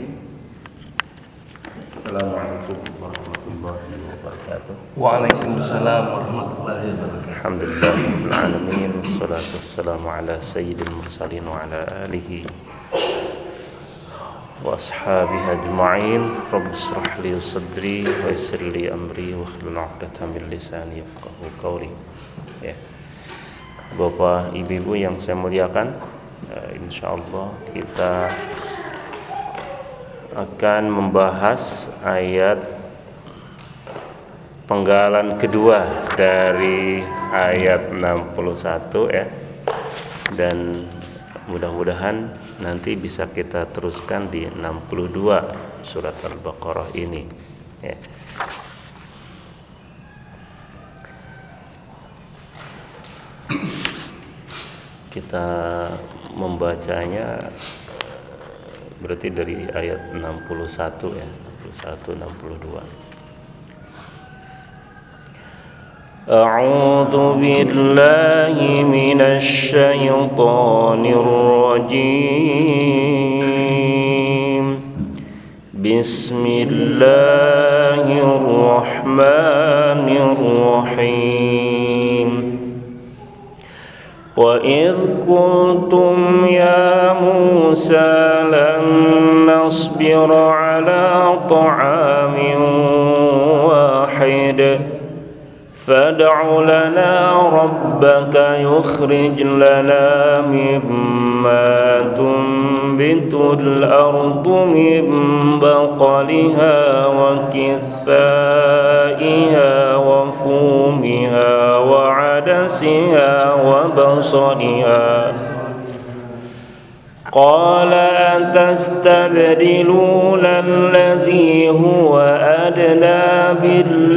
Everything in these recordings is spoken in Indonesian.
Bismillahirrahmanirrahim Assalamualaikum warahmatullahi wabarakatuh. Waalaikumsalam warahmatullahi wabarakatuh. Alhamdulillahirrahmanirrahim Wassalatu wassalamu ala sayyidil mursalin wa ala alihi wa ashabihi ajma'in. Rabbi israh li sadri wa yassir li amri wa hlul 'uqdatam min lisani yafqahu qawli. Ya. Bapak Ibu yang saya muliakan uh, insyaallah kita akan membahas ayat penggalan kedua dari ayat 61 ya dan mudah-mudahan nanti bisa kita teruskan di 62 surat Al-Baqarah ini ya. kita membacanya berarti dari ayat 61 ya 61 62 أعوذ بالله من الشيطان الرجيم بسم الله الرحمن الرحيم وإذ قلتم يا موسى لن نصبر على طعام واحد فادع لنا ربك يخرج لنا مما تنبت الأرض من بقلها وكثائها وفومها وعدسها وبصلها قال أتستبدلون الذي هو أدنى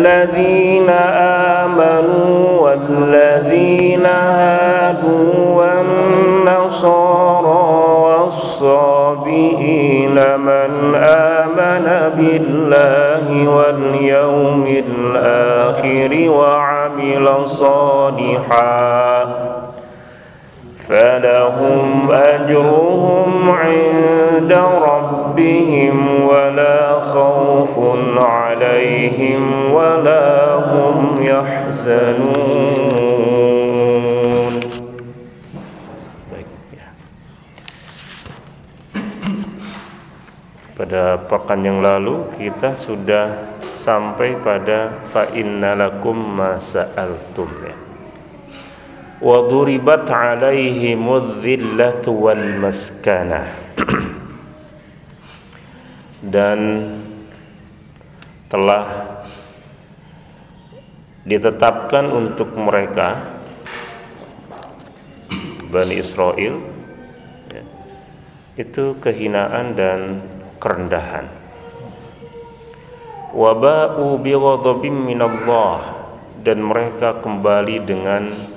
الذين آمنوا والذين هادوا والنصارى والصابئين من آمن بالله واليوم الآخر وعمل صالحا فلهم أجرهم عند ربهم ولا خوف عليهم هم يحزنون Pada pekan yang lalu kita sudah sampai pada fa innalakum masa'altum ya. Wa duribat alaihimudz dhillatu wal maskanah. Dan telah ditetapkan untuk mereka Bani Israel ya, itu kehinaan dan kerendahan. Waba'u bighadabim minallah dan mereka kembali dengan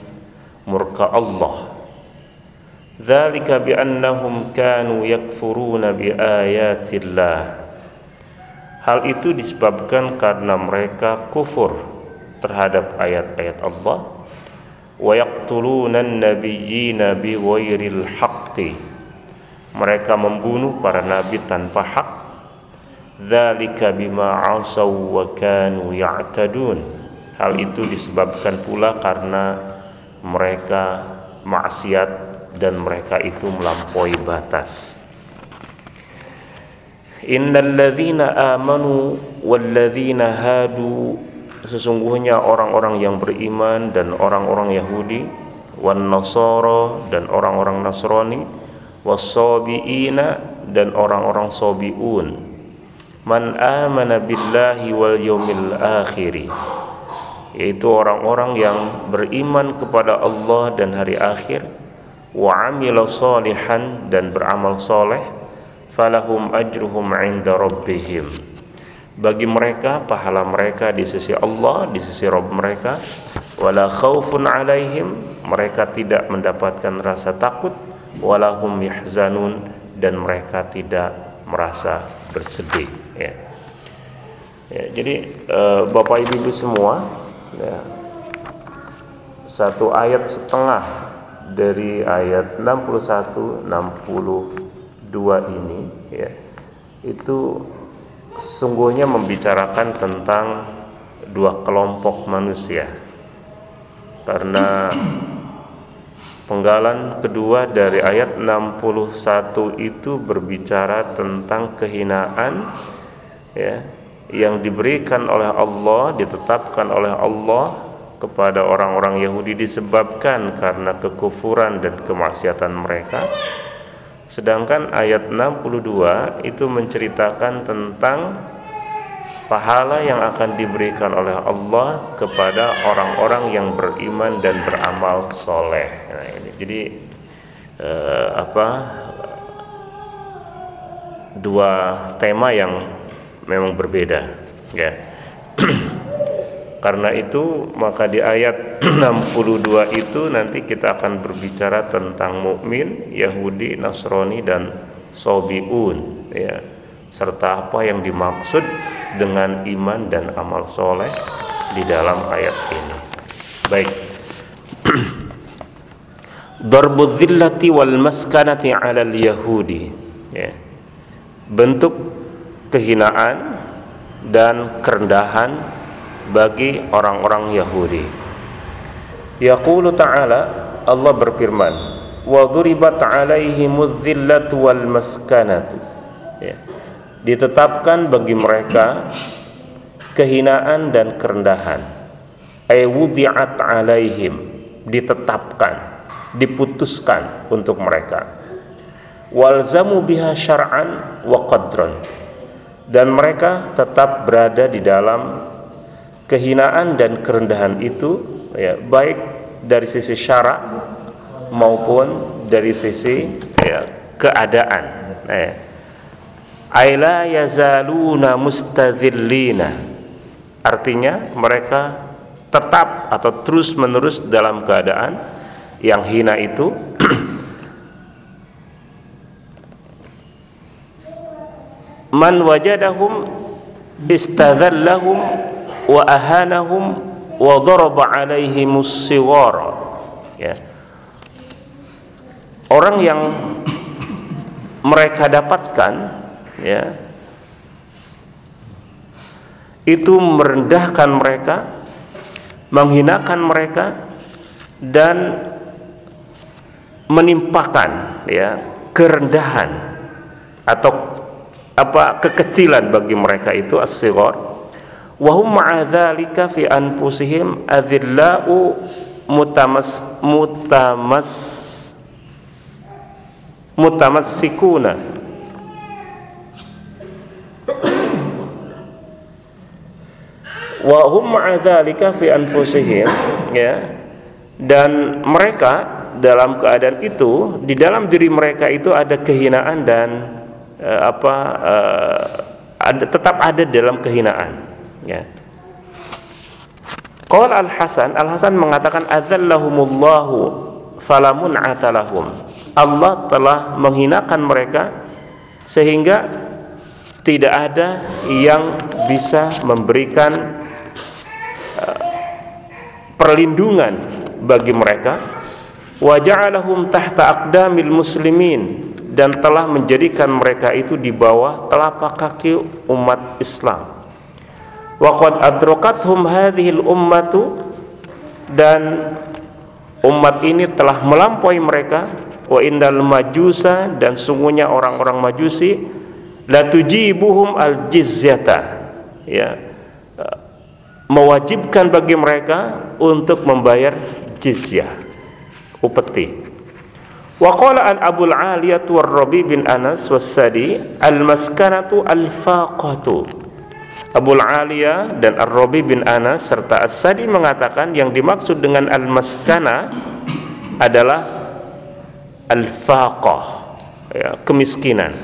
murka Allah. Biannahum kanu yakfuruna hal itu disebabkan karena mereka kufur terhadap ayat-ayat Allah. Wa yaqtuluna an-nabiyyina bighairil haqqi mereka membunuh para nabi tanpa hak. Dzalika bima asaw wa kanu ya'tadun. Hal itu disebabkan pula karena mereka maksiat dan mereka itu melampaui batas. Innal ladzina amanu wal ladzina hadu sesungguhnya orang-orang yang beriman dan orang-orang Yahudi wan nasara dan orang-orang Nasrani wasabiina dan orang-orang sabiun. Man amana billahi wal yawmil akhir. Yaitu orang-orang yang beriman kepada Allah dan hari akhir wa amila salihan dan beramal soleh falahum ajruhum inda rabbihim bagi mereka pahala mereka di sisi Allah di sisi Rabb mereka wala khaufun alaihim mereka tidak mendapatkan rasa takut walahum yahzanun dan mereka tidak merasa bersedih ya. ya jadi e, Bapak Ibu semua ya, satu ayat setengah dari ayat 61 62 ini ya itu sungguhnya membicarakan tentang dua kelompok manusia. Karena penggalan kedua dari ayat 61 itu berbicara tentang kehinaan ya yang diberikan oleh Allah ditetapkan oleh Allah kepada orang-orang Yahudi disebabkan karena kekufuran dan kemaksiatan mereka Sedangkan ayat 62 itu menceritakan tentang pahala yang akan diberikan oleh Allah kepada orang-orang yang beriman dan beramal soleh. Nah, ini jadi eh, apa dua tema yang memang berbeda, ya. Karena itu maka di ayat 62 itu nanti kita akan berbicara tentang mukmin, Yahudi, Nasrani dan Sobiun ya. Serta apa yang dimaksud dengan iman dan amal soleh di dalam ayat ini. Baik. Darbu dhillati wal maskanati 'alal yahudi ya. Bentuk kehinaan dan kerendahan bagi orang-orang Yahudi. Yaqulu ta'ala Allah berfirman, "Wa duribat 'alaihimudz dhillatu wal maskanatu." Ya. Ditetapkan bagi mereka kehinaan dan kerendahan. Ay wudi'at 'alaihim, ditetapkan, diputuskan untuk mereka. Walzamu biha syar'an wa qadran. Dan mereka tetap berada di dalam kehinaan dan kerendahan itu ya baik dari sisi syarak maupun dari sisi ya, keadaan. Ya. aila yazaluna mustadzillina artinya mereka tetap atau terus menerus dalam keadaan yang hina itu. Man wajadahum istadzallahum wa ahanahum wa daraba alaihimus siwara ya. Orang yang mereka dapatkan ya itu merendahkan mereka menghinakan mereka dan menimpakan ya kerendahan atau apa kekecilan bagi mereka itu as-sighar wahum ma'adzalika fi anfusihim adzillau mutamas mutamas mutamassikuna. Wa hum ma'adzalika fi anfusihim ya. Dan mereka dalam keadaan itu di dalam diri mereka itu ada kehinaan dan uh, apa uh, ada tetap ada dalam kehinaan ya. Qal Al-Hasan Al-Hasan mengatakan adzallahumullahu falamun atalahum Allah telah menghinakan mereka sehingga tidak ada yang bisa memberikan uh, perlindungan bagi mereka. Wa ja'alahum tahta aqdamil muslimin dan telah menjadikan mereka itu di bawah telapak kaki umat Islam wa qad adrakathum hadhil ummatu. Dan umat ini telah melampaui mereka. Wa indal majusa dan sungguhnya orang-orang majusi. La tujibuhum al jizyata. Ya. Mewajibkan bagi mereka untuk membayar jizyah upeti. Wa qala an abul aliyah war rabi bin anas was-sadi al maskanatu al faqatu Abul Aliyah dan Ar-Rabi bin Anas serta As-Sadi mengatakan yang dimaksud dengan al-maskana adalah al-faqah ya, kemiskinan.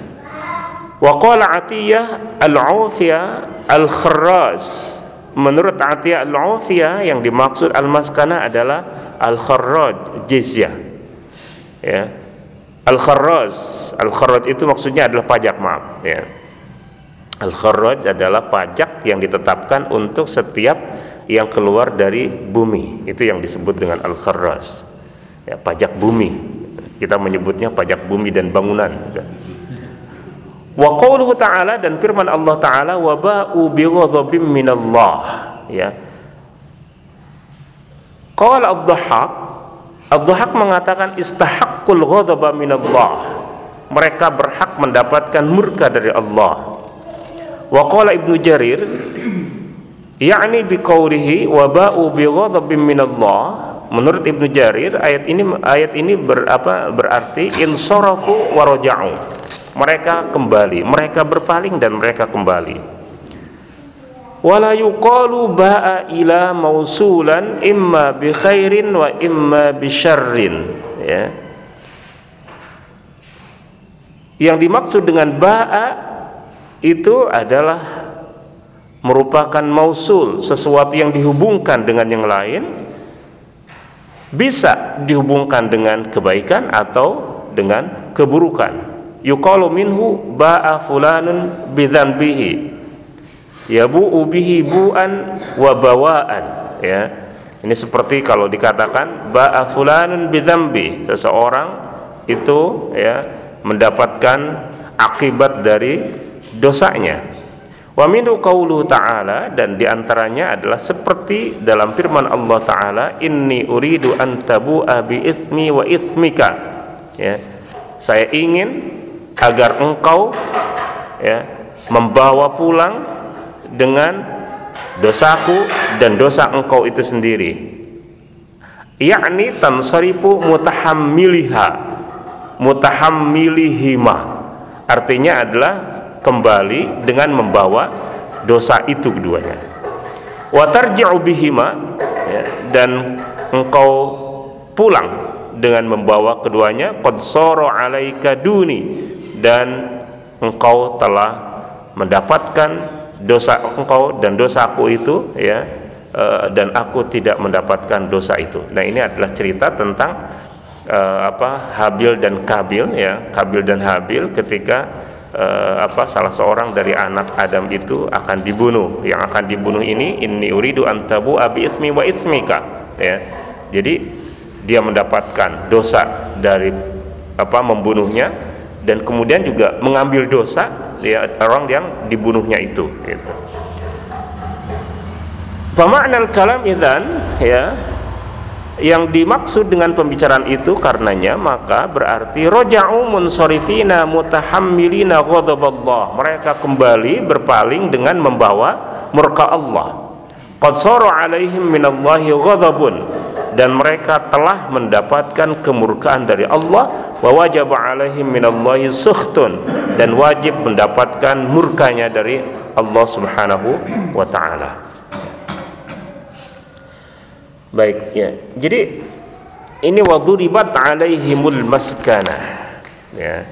Wa qala Atiyah al-Aufiyah al-Kharraz menurut Atiyah al-Aufiyah yang dimaksud al-maskana adalah al-kharraj jizyah. Ya al-kharraz al-kharraj itu maksudnya adalah pajak maaf ya Al-kharraj adalah pajak yang ditetapkan untuk setiap yang keluar dari bumi. Itu yang disebut dengan al-kharraj. Ya, pajak bumi. Kita menyebutnya pajak bumi dan bangunan. Wa qawluhu ta'ala dan firman Allah ta'ala wa ba'u bi ghadabim minallah. Ya. Qala ad-dhahhak Ad-dhahhak mengatakan istahaqqul ghadaba minallah. Mereka berhak mendapatkan murka dari Allah wa qala ibnu jarir yakni biqaulihi wa ba'u bi ghadabin minallah. Menurut ibnu jarir ayat ini ayat ini berapa berarti insarafu wa raja'u. Mereka kembali mereka berpaling dan mereka kembali. Wala yuqalu ba'a ila mausulan imma bi khairin wa imma bi syarrin. Ya. Yang dimaksud dengan ba'a itu adalah merupakan mausul sesuatu yang dihubungkan dengan yang lain bisa dihubungkan dengan kebaikan atau dengan keburukan. Yuqalu minhu ba'a fulanun bidzanbihi yabu'u bihi bu'an wa bawa'an. Ya. Ini seperti kalau dikatakan ba'a fulanun seseorang itu ya mendapatkan akibat dari dosanya. Wa minhu qawluhu ta'ala dan di antaranya adalah seperti dalam firman Allah ta'ala inni uridu an tabu'a bi ithmi wa ithmika. Ya. Saya ingin agar engkau ya membawa pulang dengan dosaku dan dosa engkau itu sendiri. Yakni tansarifu mutahammiliha mutahammilihima. Artinya adalah kembali dengan membawa dosa itu keduanya wa tarji'u bihima ya, dan engkau pulang dengan membawa keduanya qad 'alaika duni dan engkau telah mendapatkan dosa engkau dan dosaku itu ya uh, dan aku tidak mendapatkan dosa itu. Nah, ini adalah cerita tentang uh, apa Habil dan Kabil ya, Kabil dan Habil ketika uh, apa salah seorang dari anak Adam itu akan dibunuh. Yang akan dibunuh ini inni uridu antabu abi ismi wa ismika ya. Jadi dia mendapatkan dosa dari apa membunuhnya dan kemudian juga mengambil dosa ya orang yang dibunuhnya itu gitu. Pema'nal kalam idan ya yang dimaksud dengan pembicaraan itu karenanya maka berarti roja'u munsorifina mutahammilina ghadaballah. Mereka kembali berpaling dengan membawa murka Allah. Qad alaihim minallahi ghadabun. Dan mereka telah mendapatkan kemurkaan dari Allah. Wa wajib alaihim minallahi sukhtun. Dan wajib mendapatkan murkanya dari Allah Subhanahu wa taala Baik ya. Jadi ini wadhuribat alaihimul maskana. Ya.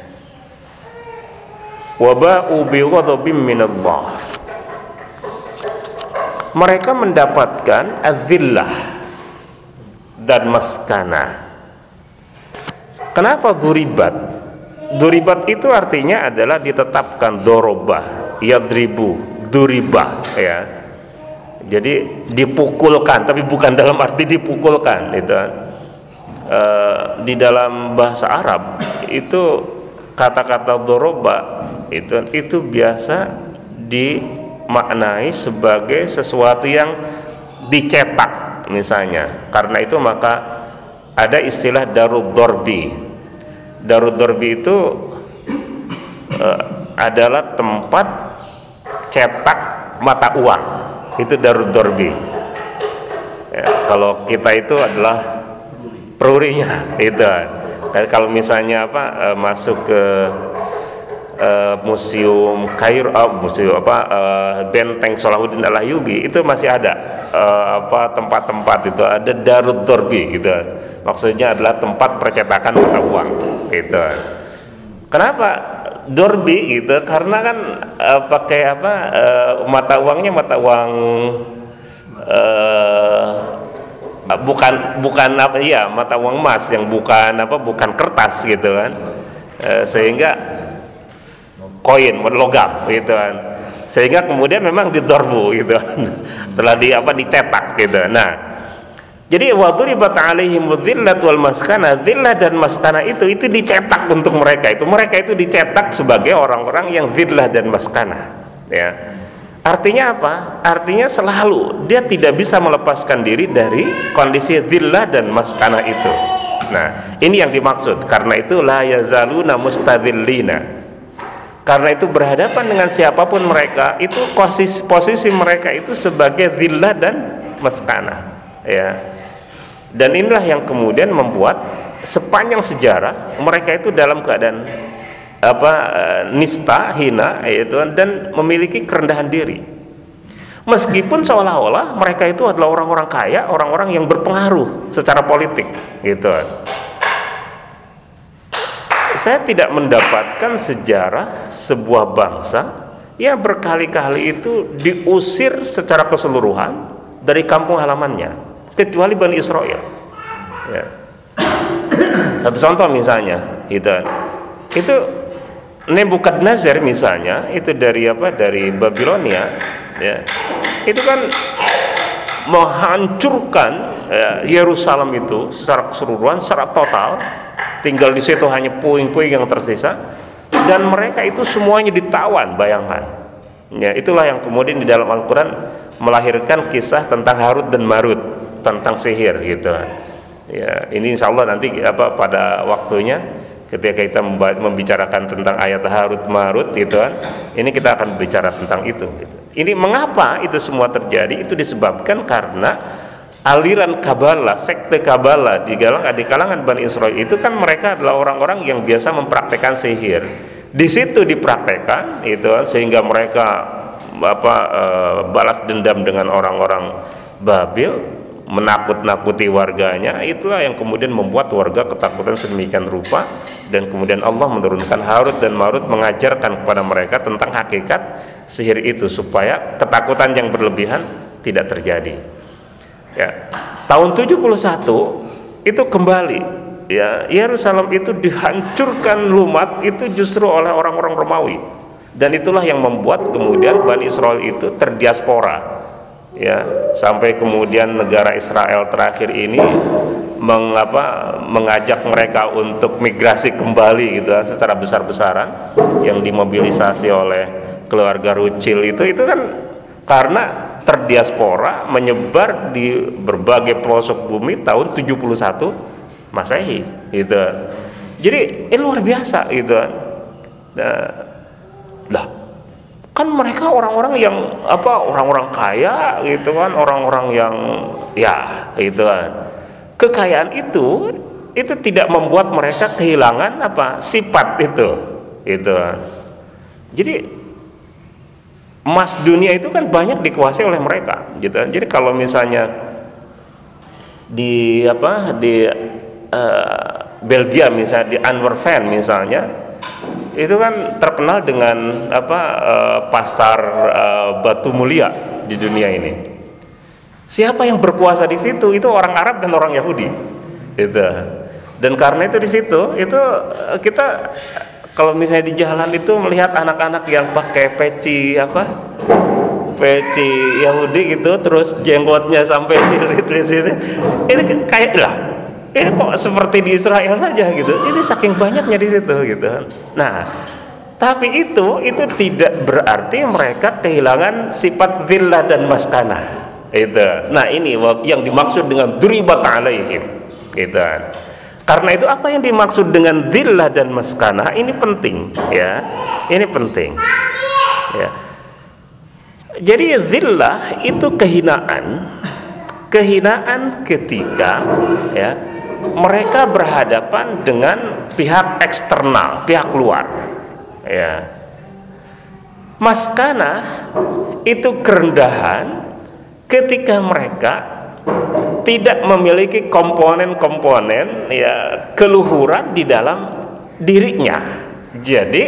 Waba'u bi ghadabin minallah. Mereka mendapatkan azillah dan maskana. Kenapa duribat? Duribat itu artinya adalah ditetapkan dorobah, yadribu, duriba ya jadi dipukulkan tapi bukan dalam arti dipukulkan itu. E, di dalam bahasa Arab itu kata-kata doroba itu itu biasa dimaknai sebagai sesuatu yang dicetak misalnya. Karena itu maka ada istilah darud dorbi darud dorbi itu e, adalah tempat cetak mata uang itu Darud Dorbi. Ya, kalau kita itu adalah perurinya itu. Dan kalau misalnya apa e, masuk ke e, museum Kairo oh, museum apa e, benteng Salahuddin Al itu masih ada e, apa tempat-tempat itu. Ada Darud Dorbi gitu. Maksudnya adalah tempat percetakan mata uang gitu. Kenapa Dorbi gitu karena kan e, pakai apa e, mata uangnya mata uang e, bukan bukan apa ya mata uang emas yang bukan apa bukan kertas gitu kan. E, sehingga koin logam gitu kan. Sehingga kemudian memang didorbu gitu kan telah di apa dicetak gitu. Nah jadi waduribat alaihim dzillat wal maskana, dzillah dan maskana itu itu dicetak untuk mereka itu. Mereka itu dicetak sebagai orang-orang yang dzillah dan maskana. Ya. Artinya apa? Artinya selalu dia tidak bisa melepaskan diri dari kondisi dzillah dan maskana itu. Nah, ini yang dimaksud. Karena itu la yazaluna mustadzillina. Karena itu berhadapan dengan siapa pun mereka, itu posisi, posisi mereka itu sebagai dzillah dan maskana. Ya dan inilah yang kemudian membuat sepanjang sejarah mereka itu dalam keadaan apa eh, nista hina yaitu dan memiliki kerendahan diri. Meskipun seolah-olah mereka itu adalah orang-orang kaya orang-orang yang berpengaruh secara politik gitu. Saya tidak mendapatkan sejarah sebuah bangsa yang berkali-kali itu diusir secara keseluruhan dari kampung halamannya kecuali Bani Israel. Ya. satu contoh misalnya gitu. Itu Nebukadnezar misalnya itu dari apa? Dari Babilonia ya. Itu kan menghancurkan ya, Yerusalem itu secara keseluruhan secara total. Tinggal di situ hanya puing-puing yang tersisa. Dan mereka itu semuanya ditawan bayangkan ya itulah yang kemudian di dalam Al-Quran melahirkan kisah tentang Harut dan Marut tentang sihir gitu ya ini insya Allah nanti apa pada waktunya ketika kita membicarakan tentang ayat Harut Marut gitu kan ini kita akan bicara tentang itu gitu. ini mengapa itu semua terjadi itu disebabkan karena aliran Kabbalah, sekte Kabbalah di kalangan di kalangan Bani Israel itu kan mereka adalah orang-orang yang biasa mempraktekkan sihir. Di situ dipraktekkan itu kan, sehingga mereka apa e, balas dendam dengan orang-orang Babil menakut-nakuti warganya itulah yang kemudian membuat warga ketakutan sedemikian rupa. Dan kemudian Allah menurunkan Harut dan Marut mengajarkan kepada mereka tentang hakikat sihir itu supaya ketakutan yang berlebihan tidak terjadi. Ya tahun 71 itu kembali. Ya Yerusalem itu dihancurkan lumat itu justru oleh orang-orang Romawi. Dan itulah yang membuat kemudian Bani Israel itu terdiaspora ya sampai kemudian negara Israel terakhir ini mengapa mengajak mereka untuk migrasi kembali gitu kan secara besar-besaran yang dimobilisasi oleh keluarga Rucil itu itu kan karena terdiaspora menyebar di berbagai pelosok bumi tahun 71 Masehi gitu. Jadi ini luar biasa gitu. Nah, lah kan mereka orang-orang yang apa orang-orang kaya gitu kan orang-orang yang ya gitu kan. Kekayaan itu itu tidak membuat mereka kehilangan apa sifat itu itu kan. Jadi emas dunia itu kan banyak dikuasai oleh mereka gitu kan. Jadi kalau misalnya di apa di uh, Belgia misalnya di Antwerpen misalnya itu kan terkenal dengan apa uh, pasar uh, batu mulia di dunia ini. Siapa yang berkuasa di situ itu orang Arab dan orang Yahudi. Itu. Dan karena itu di situ itu eh, kita kalau misalnya di jalan itu melihat anak-anak yang pakai peci apa? Peci Yahudi gitu terus jenggotnya sampai di sini. Ini kayak lah ini kok seperti di Israel saja gitu? Ini saking banyaknya di situ gitu. Nah tapi itu itu tidak berarti mereka kehilangan sifat zillah dan maskana. Itu nah ini yang dimaksud dengan duribat alaihim. Gitu. Karena itu apa yang dimaksud dengan zillah dan maskana? Ini penting ya. Ini penting. Ya. Jadi zillah itu kehinaan kehinaan ketika ya mereka berhadapan dengan pihak eksternal pihak luar ya maskana itu kerendahan ketika mereka tidak memiliki komponen-komponen ya keluhuran di dalam dirinya. Jadi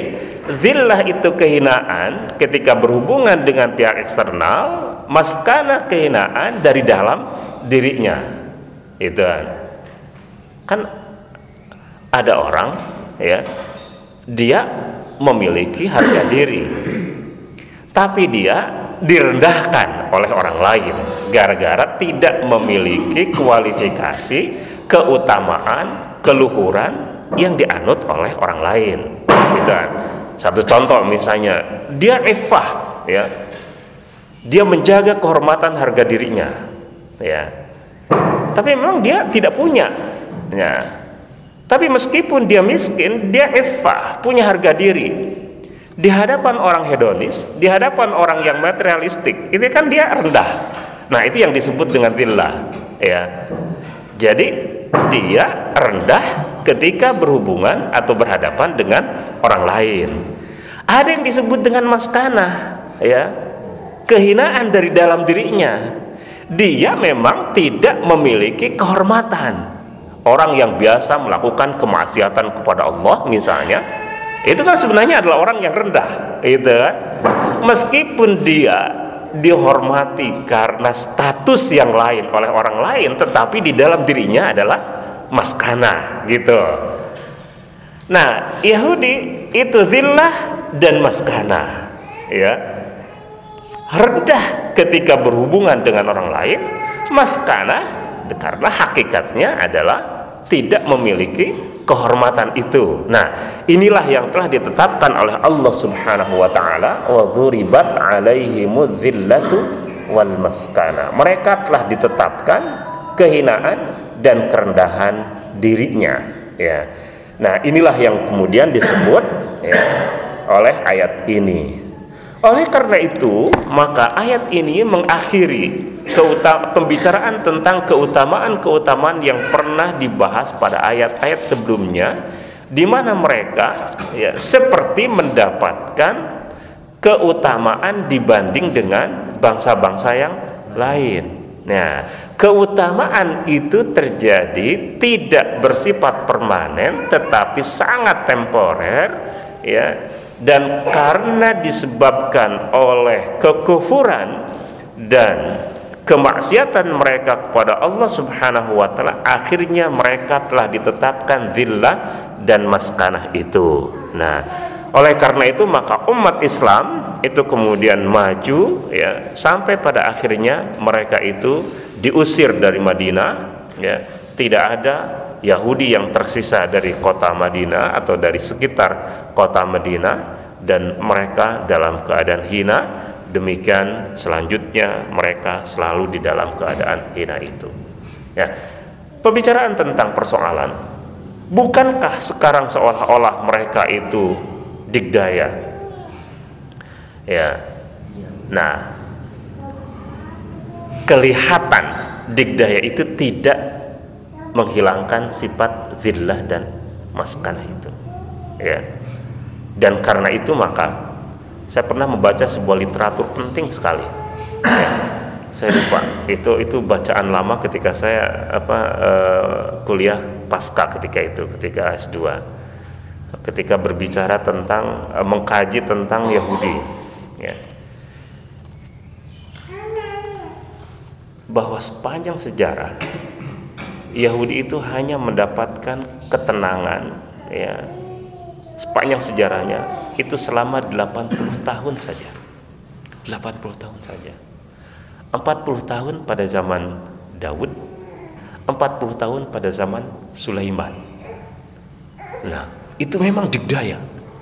zillah itu kehinaan ketika berhubungan dengan pihak eksternal, maskana kehinaan dari dalam dirinya. Itu kan. Ada orang ya dia memiliki harga diri. Tapi dia direndahkan oleh orang lain gara-gara tidak memiliki kualifikasi keutamaan keluhuran yang dianut oleh orang lain gitu kan satu contoh misalnya dia ifah ya dia menjaga kehormatan harga dirinya ya tapi memang dia tidak punya ya tapi meskipun dia miskin dia ifah punya harga diri di hadapan orang hedonis, di hadapan orang yang materialistik, itu kan dia rendah. Nah, itu yang disebut dengan tillah, ya. Jadi dia rendah ketika berhubungan atau berhadapan dengan orang lain. Ada yang disebut dengan maskana, ya. Kehinaan dari dalam dirinya. Dia memang tidak memiliki kehormatan. Orang yang biasa melakukan kemaksiatan kepada Allah misalnya, itu kan sebenarnya adalah orang yang rendah itu kan? Meskipun dia dihormati karena status yang lain oleh orang lain tetapi di dalam dirinya adalah maskana gitu. Nah Yahudi itu zillah dan maskana ya. Rendah ketika berhubungan dengan orang lain maskana karena hakikatnya adalah tidak memiliki kehormatan itu. Nah, inilah yang telah ditetapkan oleh Allah Subhanahu wa taala wa dzuribat alaihimudz dzillatu wal maskana. Mereka telah ditetapkan kehinaan dan kerendahan dirinya, ya. Nah, inilah yang kemudian disebut ya, oleh ayat ini. Oleh karena itu, maka ayat ini mengakhiri pembicaraan tentang keutamaan-keutamaan yang pernah dibahas pada ayat-ayat sebelumnya di mana mereka ya seperti mendapatkan keutamaan dibanding dengan bangsa-bangsa yang lain. Nah, keutamaan itu terjadi tidak bersifat permanen tetapi sangat temporer ya dan karena disebabkan oleh kekufuran dan kemaksiatan mereka kepada Allah Subhanahu wa taala akhirnya mereka telah ditetapkan zillah dan maskanah itu. Nah, oleh karena itu maka umat Islam itu kemudian maju ya sampai pada akhirnya mereka itu diusir dari Madinah ya. Tidak ada Yahudi yang tersisa dari kota Madinah atau dari sekitar kota Madinah dan mereka dalam keadaan hina demikian selanjutnya mereka selalu di dalam keadaan hina itu. Ya. Pembicaraan tentang persoalan bukankah sekarang seolah-olah mereka itu digdaya? Ya. Nah kelihatan digdaya itu tidak menghilangkan sifat zillah dan maskanah itu. Ya. Dan karena itu maka saya pernah membaca sebuah literatur penting sekali. Ya, saya lupa. Itu itu bacaan lama ketika saya apa uh, kuliah pasca ketika itu ketika S2 ketika berbicara tentang uh, mengkaji tentang Yahudi. Ya. Bahwa sepanjang sejarah Yahudi itu hanya mendapatkan ketenangan. Ya. Sepanjang sejarahnya itu selama 80 tahun saja. 80 tahun saja. 40 tahun pada zaman Daud 40 tahun pada zaman Sulaiman. Nah itu memang digdaya.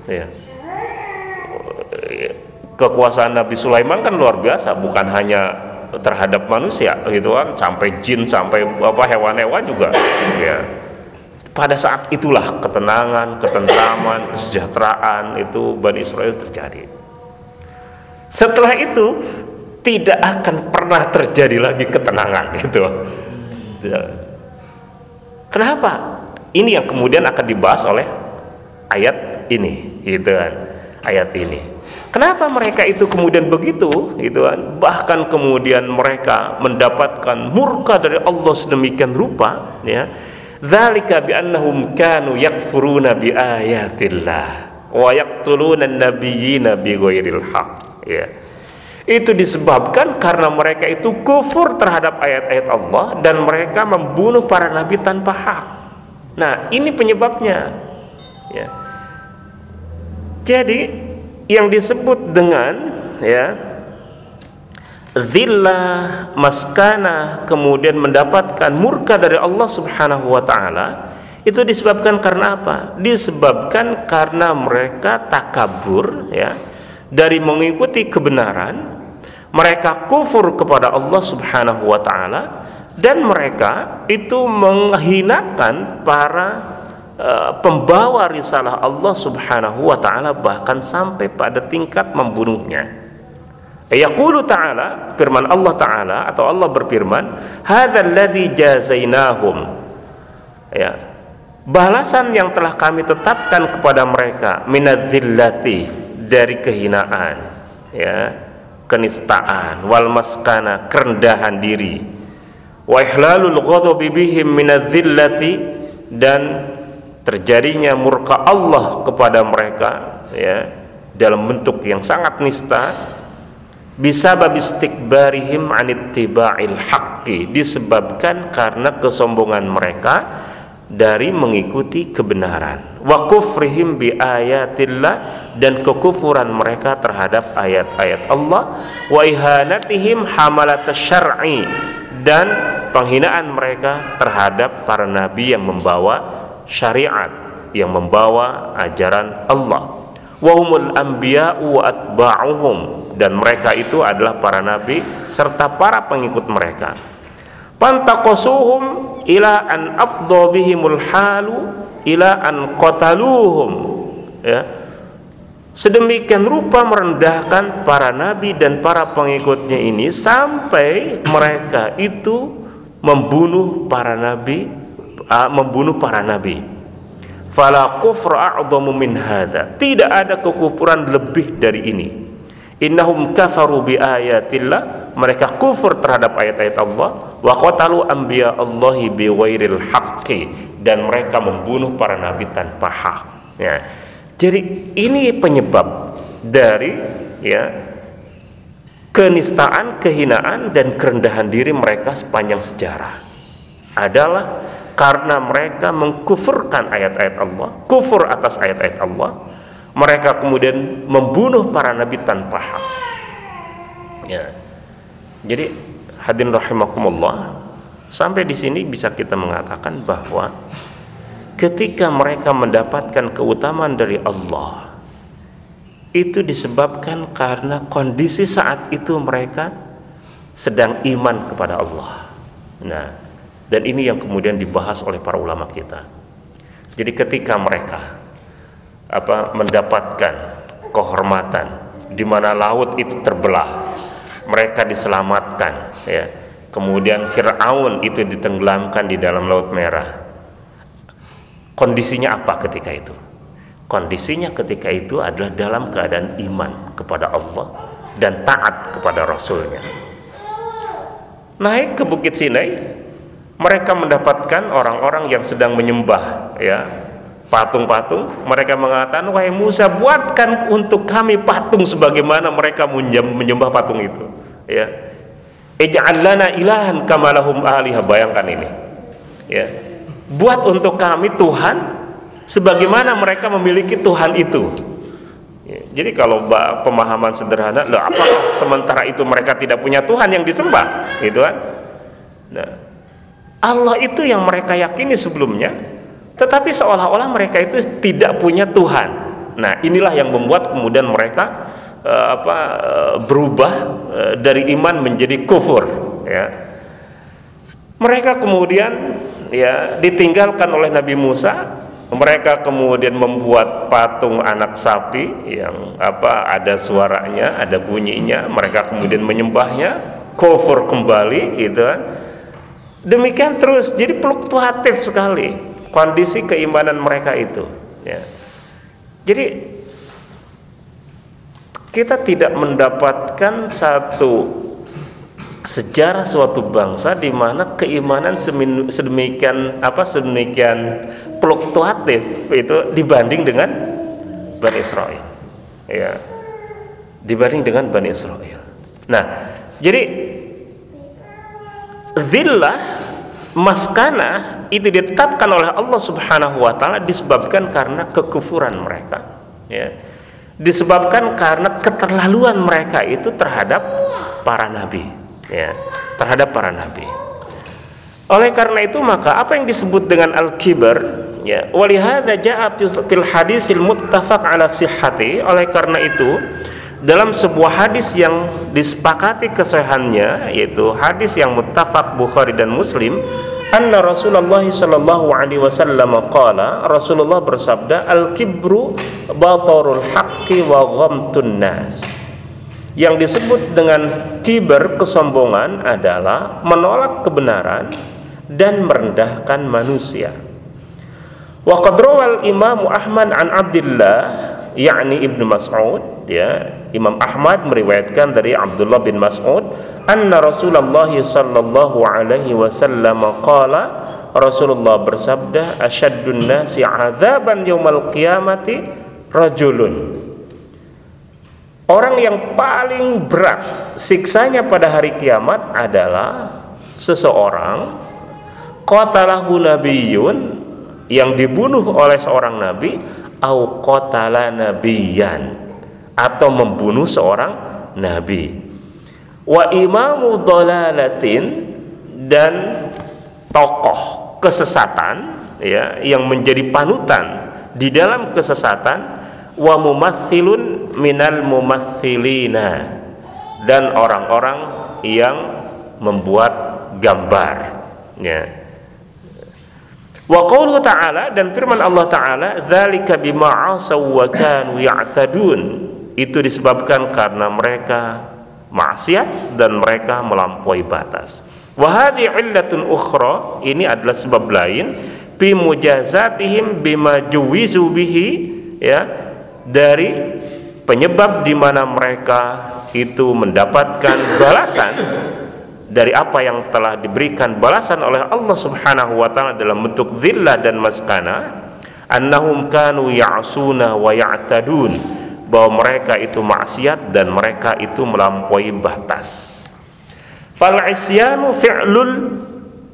Ya kekuasaan Nabi Sulaiman kan luar biasa bukan hanya terhadap manusia gitu kan sampai jin sampai apa hewan-hewan juga. Ya pada saat itulah ketenangan, ketentraman, kesejahteraan itu Bani Israel terjadi. Setelah itu tidak akan pernah terjadi lagi ketenangan gitu. Kenapa? Ini yang kemudian akan dibahas oleh ayat ini, gitu kan? Ayat ini. Kenapa mereka itu kemudian begitu, gitu kan? Bahkan kemudian mereka mendapatkan murka dari Allah sedemikian rupa, ya Dzalika bi annahum kanu yakfuruna bi ayatillah wa yaqtuluna an-nabiyyina bi ghairil haq. Ya. Itu disebabkan karena mereka itu kufur terhadap ayat-ayat Allah dan mereka membunuh para nabi tanpa hak. Nah, ini penyebabnya. Ya. Jadi yang disebut dengan ya zillah maskana kemudian mendapatkan murka dari Allah Subhanahu wa taala itu disebabkan karena apa? Disebabkan karena mereka takabur ya dari mengikuti kebenaran mereka kufur kepada Allah Subhanahu wa taala dan mereka itu menghinakan para uh, pembawa risalah Allah Subhanahu wa taala bahkan sampai pada tingkat membunuhnya. Yaqulu ta'ala firman Allah taala atau Allah berfirman, "Hadzal ladzi jazainahum." Ya. Balasan yang telah kami tetapkan kepada mereka minadzillati dari kehinaan, ya, kenistaan, wal maskana, kerendahan diri. Wa ihlalul ghadabi bihim minadzillati dan terjadinya murka Allah kepada mereka ya dalam bentuk yang sangat nista bisa babistikbarihim anittiba'il haqqi. Disebabkan karena kesombongan mereka dari mengikuti kebenaran. Wa kufrihim bi ayatillah dan kekufuran mereka terhadap ayat-ayat Allah. Wa ihanatihim hamalat syar'i dan penghinaan mereka terhadap para nabi yang membawa syariat yang membawa ajaran Allah. Wa humul anbiya'u wa atba'uhum dan mereka itu adalah para nabi serta para pengikut mereka. Pantakosuhum ila an afdha bihimul halu ila an qataluhum. Ya. Sedemikian rupa merendahkan para nabi dan para pengikutnya ini sampai mereka itu membunuh para nabi membunuh para nabi. Fala kufra a'dhamu min hadza tidak ada kekufuran lebih dari ini innahum kafaru bi ayatillah mereka kufur terhadap ayat-ayat Allah. Wa qatalu anbiya Allahi bi ghairil haqqi. Dan mereka membunuh para nabi tanpa hak. Ya. Jadi ini penyebab dari ya kenistaan, kehinaan dan kerendahan diri mereka sepanjang sejarah. Adalah karena mereka mengkufurkan ayat-ayat Allah, kufur atas ayat-ayat Allah, mereka kemudian membunuh para nabi tanpa hak. Ya. Jadi hadirin rahimakumullah sampai di sini bisa kita mengatakan bahwa ketika mereka mendapatkan keutamaan dari Allah itu disebabkan karena kondisi saat itu mereka sedang iman kepada Allah. Nah dan ini yang kemudian dibahas oleh para ulama kita. Jadi ketika mereka apa mendapatkan kehormatan di mana laut itu terbelah mereka diselamatkan ya. Kemudian Firaun itu ditenggelamkan di dalam laut merah. Kondisinya apa ketika itu? Kondisinya ketika itu adalah dalam keadaan iman kepada Allah dan taat kepada Rasulnya. Naik ke Bukit Sinai mereka mendapatkan orang-orang yang sedang menyembah ya patung-patung mereka mengatakan wahai Musa buatkan untuk kami patung sebagaimana mereka menyembah patung itu. Ya. Ij'al lana ilahan kamalahum alihah bayangkan ini. Ya. Buat untuk kami Tuhan sebagaimana mereka memiliki Tuhan itu. Ya, jadi kalau pemahaman sederhana loh apakah sementara itu mereka tidak punya Tuhan yang disembah? Gitu kan. Nah Allah itu yang mereka yakini sebelumnya tetapi seolah-olah mereka itu tidak punya Tuhan. Nah, inilah yang membuat kemudian mereka uh, apa uh, berubah uh, dari iman menjadi kufur, ya. Mereka kemudian ya ditinggalkan oleh Nabi Musa mereka kemudian membuat patung anak sapi yang apa ada suaranya, ada bunyinya, mereka kemudian menyembahnya, kufur kembali gitu kan. Demikian terus, jadi fluktuatif sekali kondisi keimanan mereka itu, ya. Jadi kita tidak mendapatkan satu sejarah suatu bangsa di mana keimanan sedemikian apa sedemikian fluktuatif itu dibanding dengan Bani Israel. Ya. Dibanding dengan Bani Israel. Nah, jadi zillah maskana itu ditetapkan oleh Allah Subhanahu wa taala disebabkan karena kekufuran mereka. Ya. Disebabkan karena keterlaluan mereka itu terhadap para nabi ya terhadap para nabi. Oleh karena itu maka apa yang disebut dengan al-kibar ya walihada jaa fil hadisil muttafaq ala sihhati oleh karena itu dalam sebuah hadis yang disepakati kesehannya yaitu hadis yang muttafaq Bukhari dan Muslim anna Rasulullah sallallahu alaihi wasallam qala Rasulullah bersabda al-kibru batarul haqqi wa ghamtun nas yang disebut dengan kiber kesombongan adalah menolak kebenaran dan merendahkan manusia. Wa qad Imam Ahmad an Abdullah yakni Ibnu Mas'ud ya. Imam Ahmad meriwayatkan dari Abdullah bin Mas'ud anna Rasulullah sallallahu alaihi wasallam qala Rasulullah bersabda asyaddun nasi azaban yaumal qiyamati rajulun Orang yang paling berat siksanya pada hari kiamat adalah seseorang qatalahu nabiyun yang dibunuh oleh seorang nabi au qatala nabiyan atau membunuh seorang nabi. Wa imamu dolalatin dan tokoh kesesatan ya yang menjadi panutan di dalam kesesatan wa mumathilun minal mumathilina dan orang-orang yang membuat gambar ya wa qawluhu ta'ala dan firman Allah ta'ala dzalika bima asaw ya'tadun. Itu disebabkan karena mereka maksiat dan mereka melampaui batas. Wa hadhi illatun ukhra ini adalah sebab lain bi mujazatihim bima juwizu bihi ya dari penyebab di mana mereka itu mendapatkan balasan dari apa yang telah diberikan balasan oleh Allah Subhanahu wa taala dalam bentuk zillah dan maskana annahum kanu ya'suna wa ya'tadun. Bahwa mereka itu maksiat dan mereka itu melampaui batas. Fal isyanu fi'lul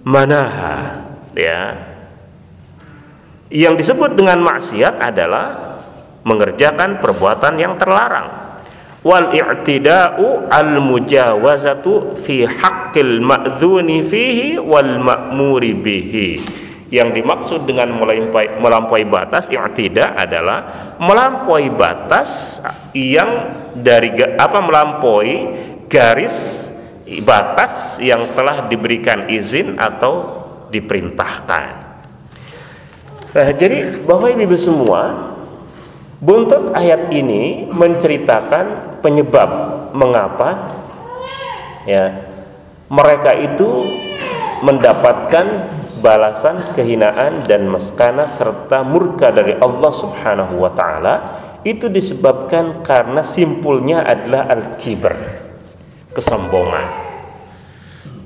manaha. Ya. Yang disebut dengan maksiat adalah mengerjakan perbuatan yang terlarang wal i'tida'u al mujawazatu fi haqqil ma'dzuni fihi wal ma'muri bihi yang dimaksud dengan melampaui, melampaui batas i'tida adalah melampaui batas yang dari apa melampaui garis batas yang telah diberikan izin atau diperintahkan. Nah, jadi Bapak Ibu semua, Buntut ayat ini menceritakan penyebab mengapa ya mereka itu mendapatkan balasan kehinaan dan meskana serta murka dari Allah Subhanahu wa taala. Itu disebabkan karena simpulnya adalah al-kibr kesombongan.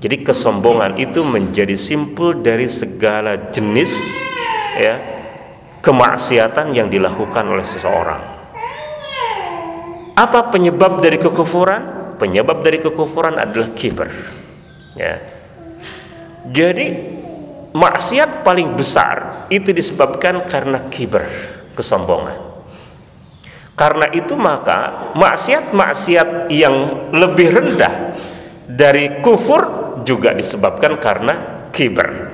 Jadi kesombongan itu menjadi simpul dari segala jenis ya kemaksiatan yang dilakukan oleh seseorang. Apa penyebab dari kekufuran? Penyebab dari kekufuran adalah kiber. Ya. Jadi maksiat paling besar itu disebabkan karena kiber, kesombongan. Karena itu maka maksiat-maksiat yang lebih rendah dari kufur juga disebabkan karena kiber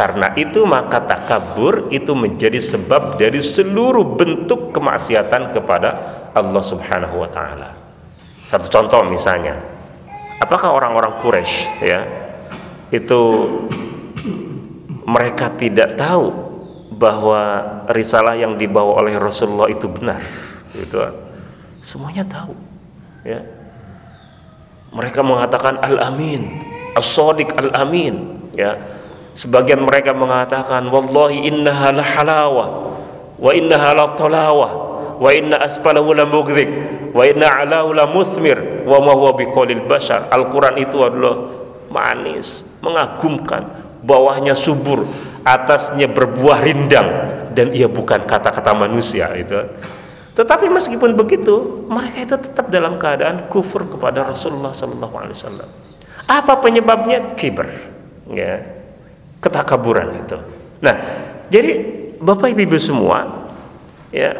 karena itu maka takabur itu menjadi sebab dari seluruh bentuk kemaksiatan kepada Allah Subhanahu wa taala. Satu contoh misalnya, apakah orang-orang Quraisy ya itu mereka tidak tahu bahwa risalah yang dibawa oleh Rasulullah itu benar gitu. Semuanya tahu ya. Mereka mengatakan al-amin as-sadiq al-amin ya sebagian mereka mengatakan wallahi innaha la halawa wa innaha la talawa wa inna asfalahu la mughdhik wa inna alahu la muthmir wa ma huwa biqaulil bashar Al-Qur'an itu adalah manis mengagumkan bawahnya subur atasnya berbuah rindang dan ia bukan kata-kata manusia itu tetapi meskipun begitu, mereka itu tetap dalam keadaan kufur kepada Rasulullah sallallahu alaihi wasallam. Apa penyebabnya? Kiber. Ya. Ketakaburan itu. Nah, jadi Bapak Ibu semua, ya,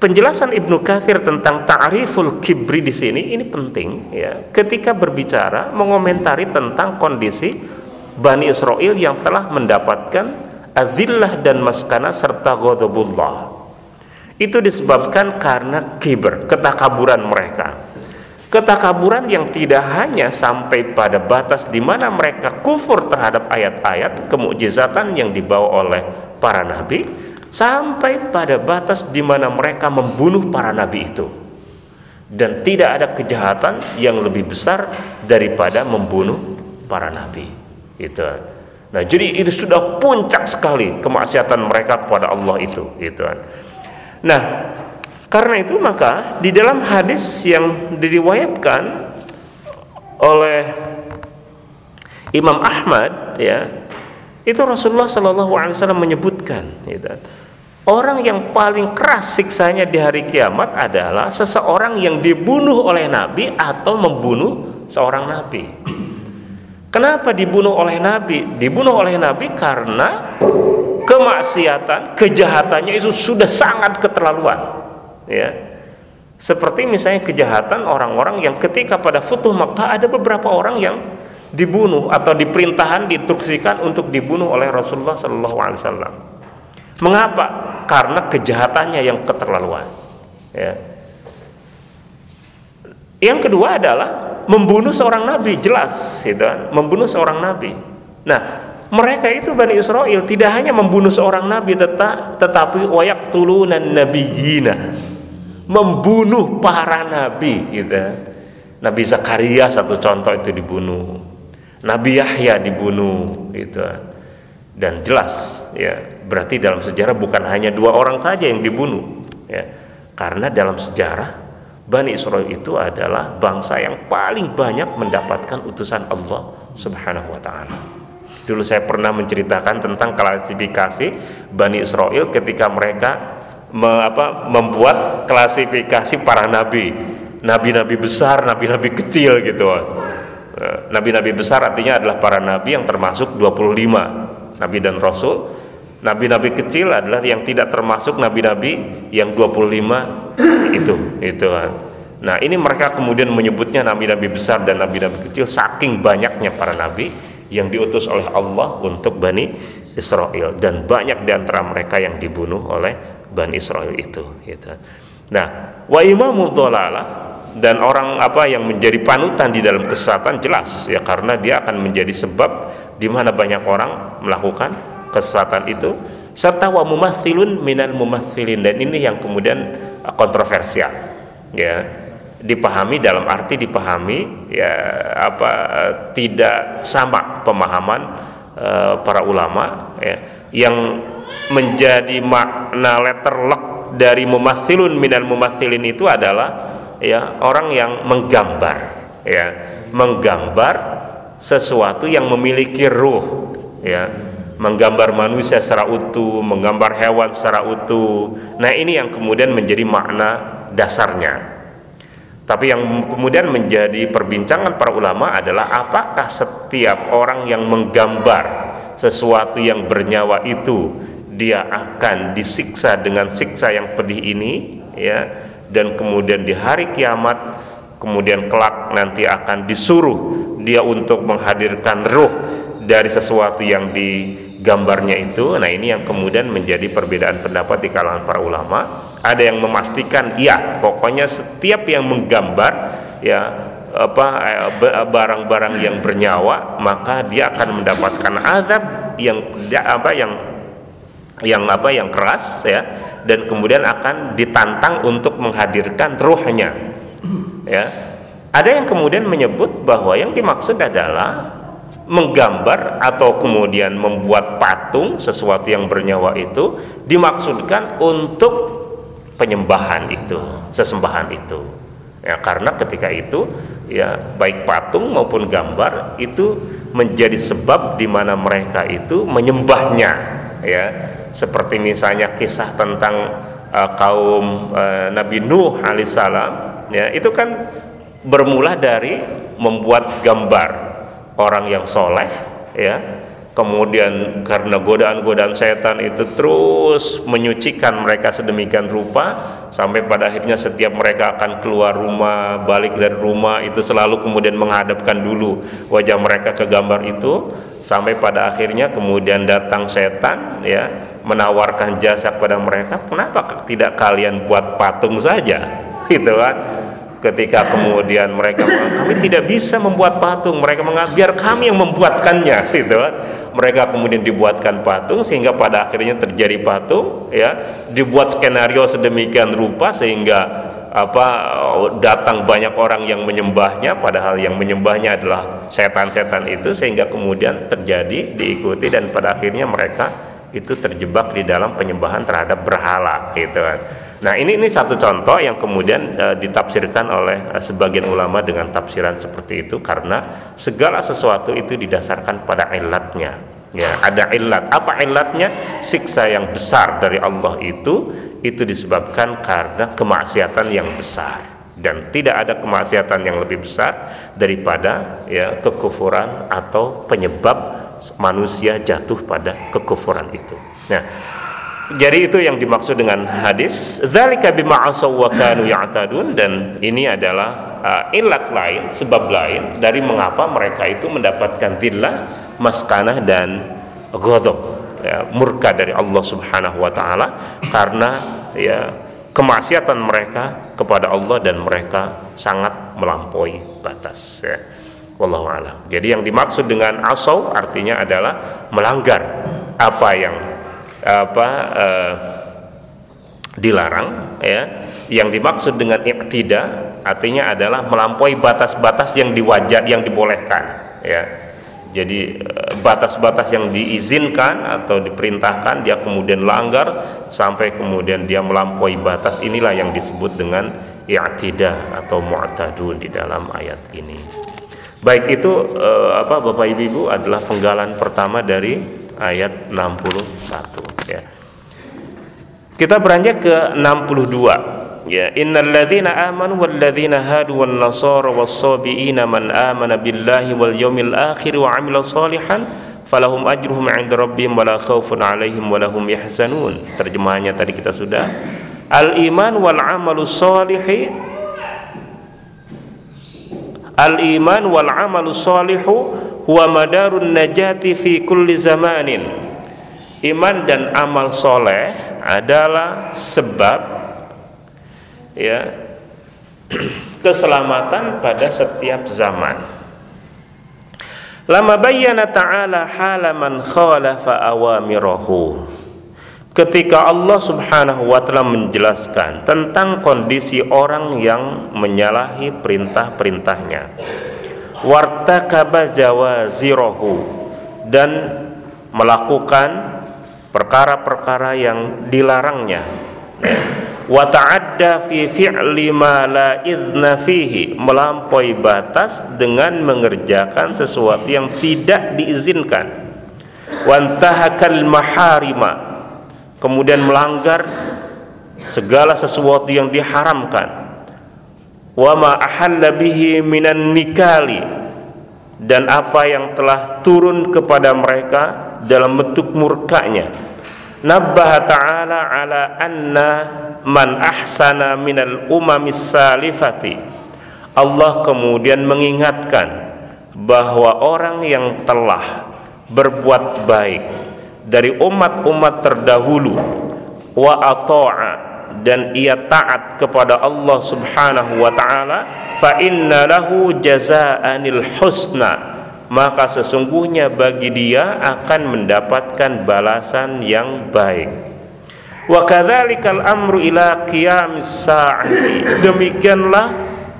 penjelasan Ibnu Katsir tentang ta'riful kibri di sini ini penting ya ketika berbicara mengomentari tentang kondisi Bani Israel yang telah mendapatkan azillah dan maskana serta ghadabullah itu disebabkan karena kiber, ketakaburan mereka. Ketakaburan yang tidak hanya sampai pada batas di mana mereka kufur terhadap ayat-ayat kemujizatan yang dibawa oleh para nabi, sampai pada batas di mana mereka membunuh para nabi itu. Dan tidak ada kejahatan yang lebih besar daripada membunuh para nabi. Itu. Nah, jadi itu sudah puncak sekali kemaksiatan mereka kepada Allah itu, gitu kan. Nah, karena itu maka di dalam hadis yang diriwayatkan oleh Imam Ahmad ya, itu Rasulullah Shallallahu alaihi wasallam menyebutkan gitu. Orang yang paling keras siksanya di hari kiamat adalah seseorang yang dibunuh oleh nabi atau membunuh seorang nabi. Kenapa dibunuh oleh nabi? Dibunuh oleh nabi karena kemaksiatan, kejahatannya itu sudah sangat keterlaluan. Ya. Seperti misalnya kejahatan orang-orang yang ketika pada Futuh Makkah ada beberapa orang yang dibunuh atau diperintahkan diinstruksikan untuk dibunuh oleh Rasulullah Sallallahu Alaihi Wasallam. Mengapa? Karena kejahatannya yang keterlaluan. Ya. Yang kedua adalah membunuh seorang nabi, jelas, gitu, membunuh seorang nabi. Nah, mereka itu Bani Israel tidak hanya membunuh seorang nabi tetap, tetapi wayak tulunan nabiyina membunuh para nabi gitu. Nabi Zakaria satu contoh itu dibunuh. Nabi Yahya dibunuh gitu. Dan jelas ya berarti dalam sejarah bukan hanya dua orang saja yang dibunuh ya. Karena dalam sejarah Bani Israel itu adalah bangsa yang paling banyak mendapatkan utusan Allah Subhanahu wa taala. Dulu saya pernah menceritakan tentang klasifikasi Bani Israel ketika mereka me, apa, membuat klasifikasi para nabi. Nabi-nabi besar, nabi-nabi kecil gitu. Eh, nabi-nabi besar artinya adalah para nabi yang termasuk 25 nabi dan rasul. Nabi-nabi kecil adalah yang tidak termasuk nabi-nabi yang 25 itu, itu. Nah, ini mereka kemudian menyebutnya nabi-nabi besar dan nabi-nabi kecil saking banyaknya para nabi yang diutus oleh Allah untuk Bani Israel dan banyak di antara mereka yang dibunuh oleh Bani Israel itu gitu. Nah, wa imamu dan orang apa yang menjadi panutan di dalam kesesatan jelas ya karena dia akan menjadi sebab di mana banyak orang melakukan kesesatan itu serta wa mumathilun minal mumathilin dan ini yang kemudian kontroversial ya. Dipahami dalam arti dipahami ya apa tidak sama pemahaman uh, para ulama ya. Yang menjadi makna letterlek dari mumathilun minal mumathilin itu adalah ya orang yang menggambar ya. Menggambar sesuatu yang memiliki ruh ya. Menggambar manusia secara utuh menggambar hewan secara utuh. Nah ini yang kemudian menjadi makna dasarnya. Tapi yang kemudian menjadi perbincangan para ulama adalah apakah setiap orang yang menggambar sesuatu yang bernyawa itu dia akan disiksa dengan siksa yang pedih ini ya. Dan kemudian di hari kiamat kemudian kelak nanti akan disuruh dia untuk menghadirkan ruh dari sesuatu yang digambarnya itu. Nah ini yang kemudian menjadi perbedaan pendapat di kalangan para ulama. Ada yang memastikan iya pokoknya setiap yang menggambar ya apa barang-barang yang bernyawa maka dia akan mendapatkan azab yang apa yang yang apa yang keras ya dan kemudian akan ditantang untuk menghadirkan ruhnya ya ada yang kemudian menyebut bahwa yang dimaksud adalah menggambar atau kemudian membuat patung sesuatu yang bernyawa itu dimaksudkan untuk penyembahan itu, sesembahan itu. Ya, karena ketika itu ya baik patung maupun gambar itu menjadi sebab di mana mereka itu menyembahnya ya. Seperti misalnya kisah tentang uh, kaum uh, Nabi Nuh alaihissalam ya, itu kan bermula dari membuat gambar orang yang soleh ya. Kemudian karena godaan-godaan setan itu terus menyucikan mereka sedemikian rupa sampai pada akhirnya setiap mereka akan keluar rumah balik dari rumah itu selalu kemudian menghadapkan dulu wajah mereka ke gambar itu. Sampai pada akhirnya kemudian datang setan ya menawarkan jasa kepada mereka kenapa tidak kalian buat patung saja? Gitu kan? Ketika kemudian mereka kami tidak bisa membuat patung. Mereka mengatakan biar kami yang membuatkannya. Gitu mereka kemudian dibuatkan patung sehingga pada akhirnya terjadi patung ya. Dibuat skenario sedemikian rupa sehingga apa datang banyak orang yang menyembahnya padahal yang menyembahnya adalah setan-setan itu sehingga kemudian terjadi diikuti dan pada akhirnya mereka itu terjebak di dalam penyembahan terhadap berhala gitu kan Nah ini ini satu contoh yang kemudian e, ditafsirkan oleh e, sebagian ulama dengan tafsiran seperti itu karena segala sesuatu itu didasarkan pada ilatnya. Ya, ada ilat. Apa ilatnya? Siksa yang besar dari Allah itu itu disebabkan karena kemaksiatan yang besar dan tidak ada kemaksiatan yang lebih besar daripada ya kekufuran atau penyebab manusia jatuh pada kekufuran itu. Nah, jadi itu yang dimaksud dengan hadis dzalika bima asaw wa kanu ya'tadun dan ini adalah uh, ilat lain, sebab lain dari mengapa mereka itu mendapatkan zillah, maskanah dan ghadab, ya, murka dari Allah Subhanahu wa taala karena ya kemaksiatan mereka kepada Allah dan mereka sangat melampaui batas ya. Wallahu alam. Jadi yang dimaksud dengan asaw artinya adalah melanggar apa yang apa uh, dilarang ya. Yang dimaksud dengan i'tida artinya adalah melampaui batas-batas yang diwajar yang dibolehkan ya. Jadi eh, batas-batas yang diizinkan atau diperintahkan dia kemudian langgar sampai kemudian dia melampaui batas inilah yang disebut dengan i'tida atau mu'tadun di dalam ayat ini baik itu eh, apa Bapak Ibu adalah penggalan pertama dari ayat 61 ya. Kita beranjak ke 62 ya. Innalladzina amanu walladzina hadu wan nasara was-sabiina man amana billahi wal yawmil akhir wa amila salihan falahum ajruhum 'inda rabbihim wala khaufun 'alaihim wala hum yahzanun. Terjemahannya tadi kita sudah. Al iman wal amalu salihi al iman wal amalu salihu huwa madarun najati fi kulli zamanin. Iman dan amal soleh adalah sebab ya keselamatan pada setiap zaman. Lama bayyana ta'ala halaman khalafa awamirahu ketika Allah Subhanahu wa taala menjelaskan tentang kondisi orang yang menyalahi perintah-perintahnya. Wartakaba jawazirahu dan melakukan perkara-perkara yang dilarangnya. Wa ta'adda fi fi'li ma la idna fihi melampaui batas dengan mengerjakan sesuatu yang tidak diizinkan. Wantahakal maharima kemudian melanggar segala sesuatu yang diharamkan. Wa ma ahalla bihi minan nikali. Dan apa yang telah turun kepada mereka dalam bentuk murkanya. Nabbaha ta'ala ala anna man ahsana minal umamis salifati. Allah kemudian mengingatkan bahwa orang yang telah berbuat baik dari umat-umat terdahulu. Wa ata'a dan ia taat kepada Allah Subhanahu wa taala fa inna lahu jazaanil husna maka sesungguhnya bagi dia akan mendapatkan balasan yang baik. Wa kadzalikal amru ila qiyamis sa'ati demikianlah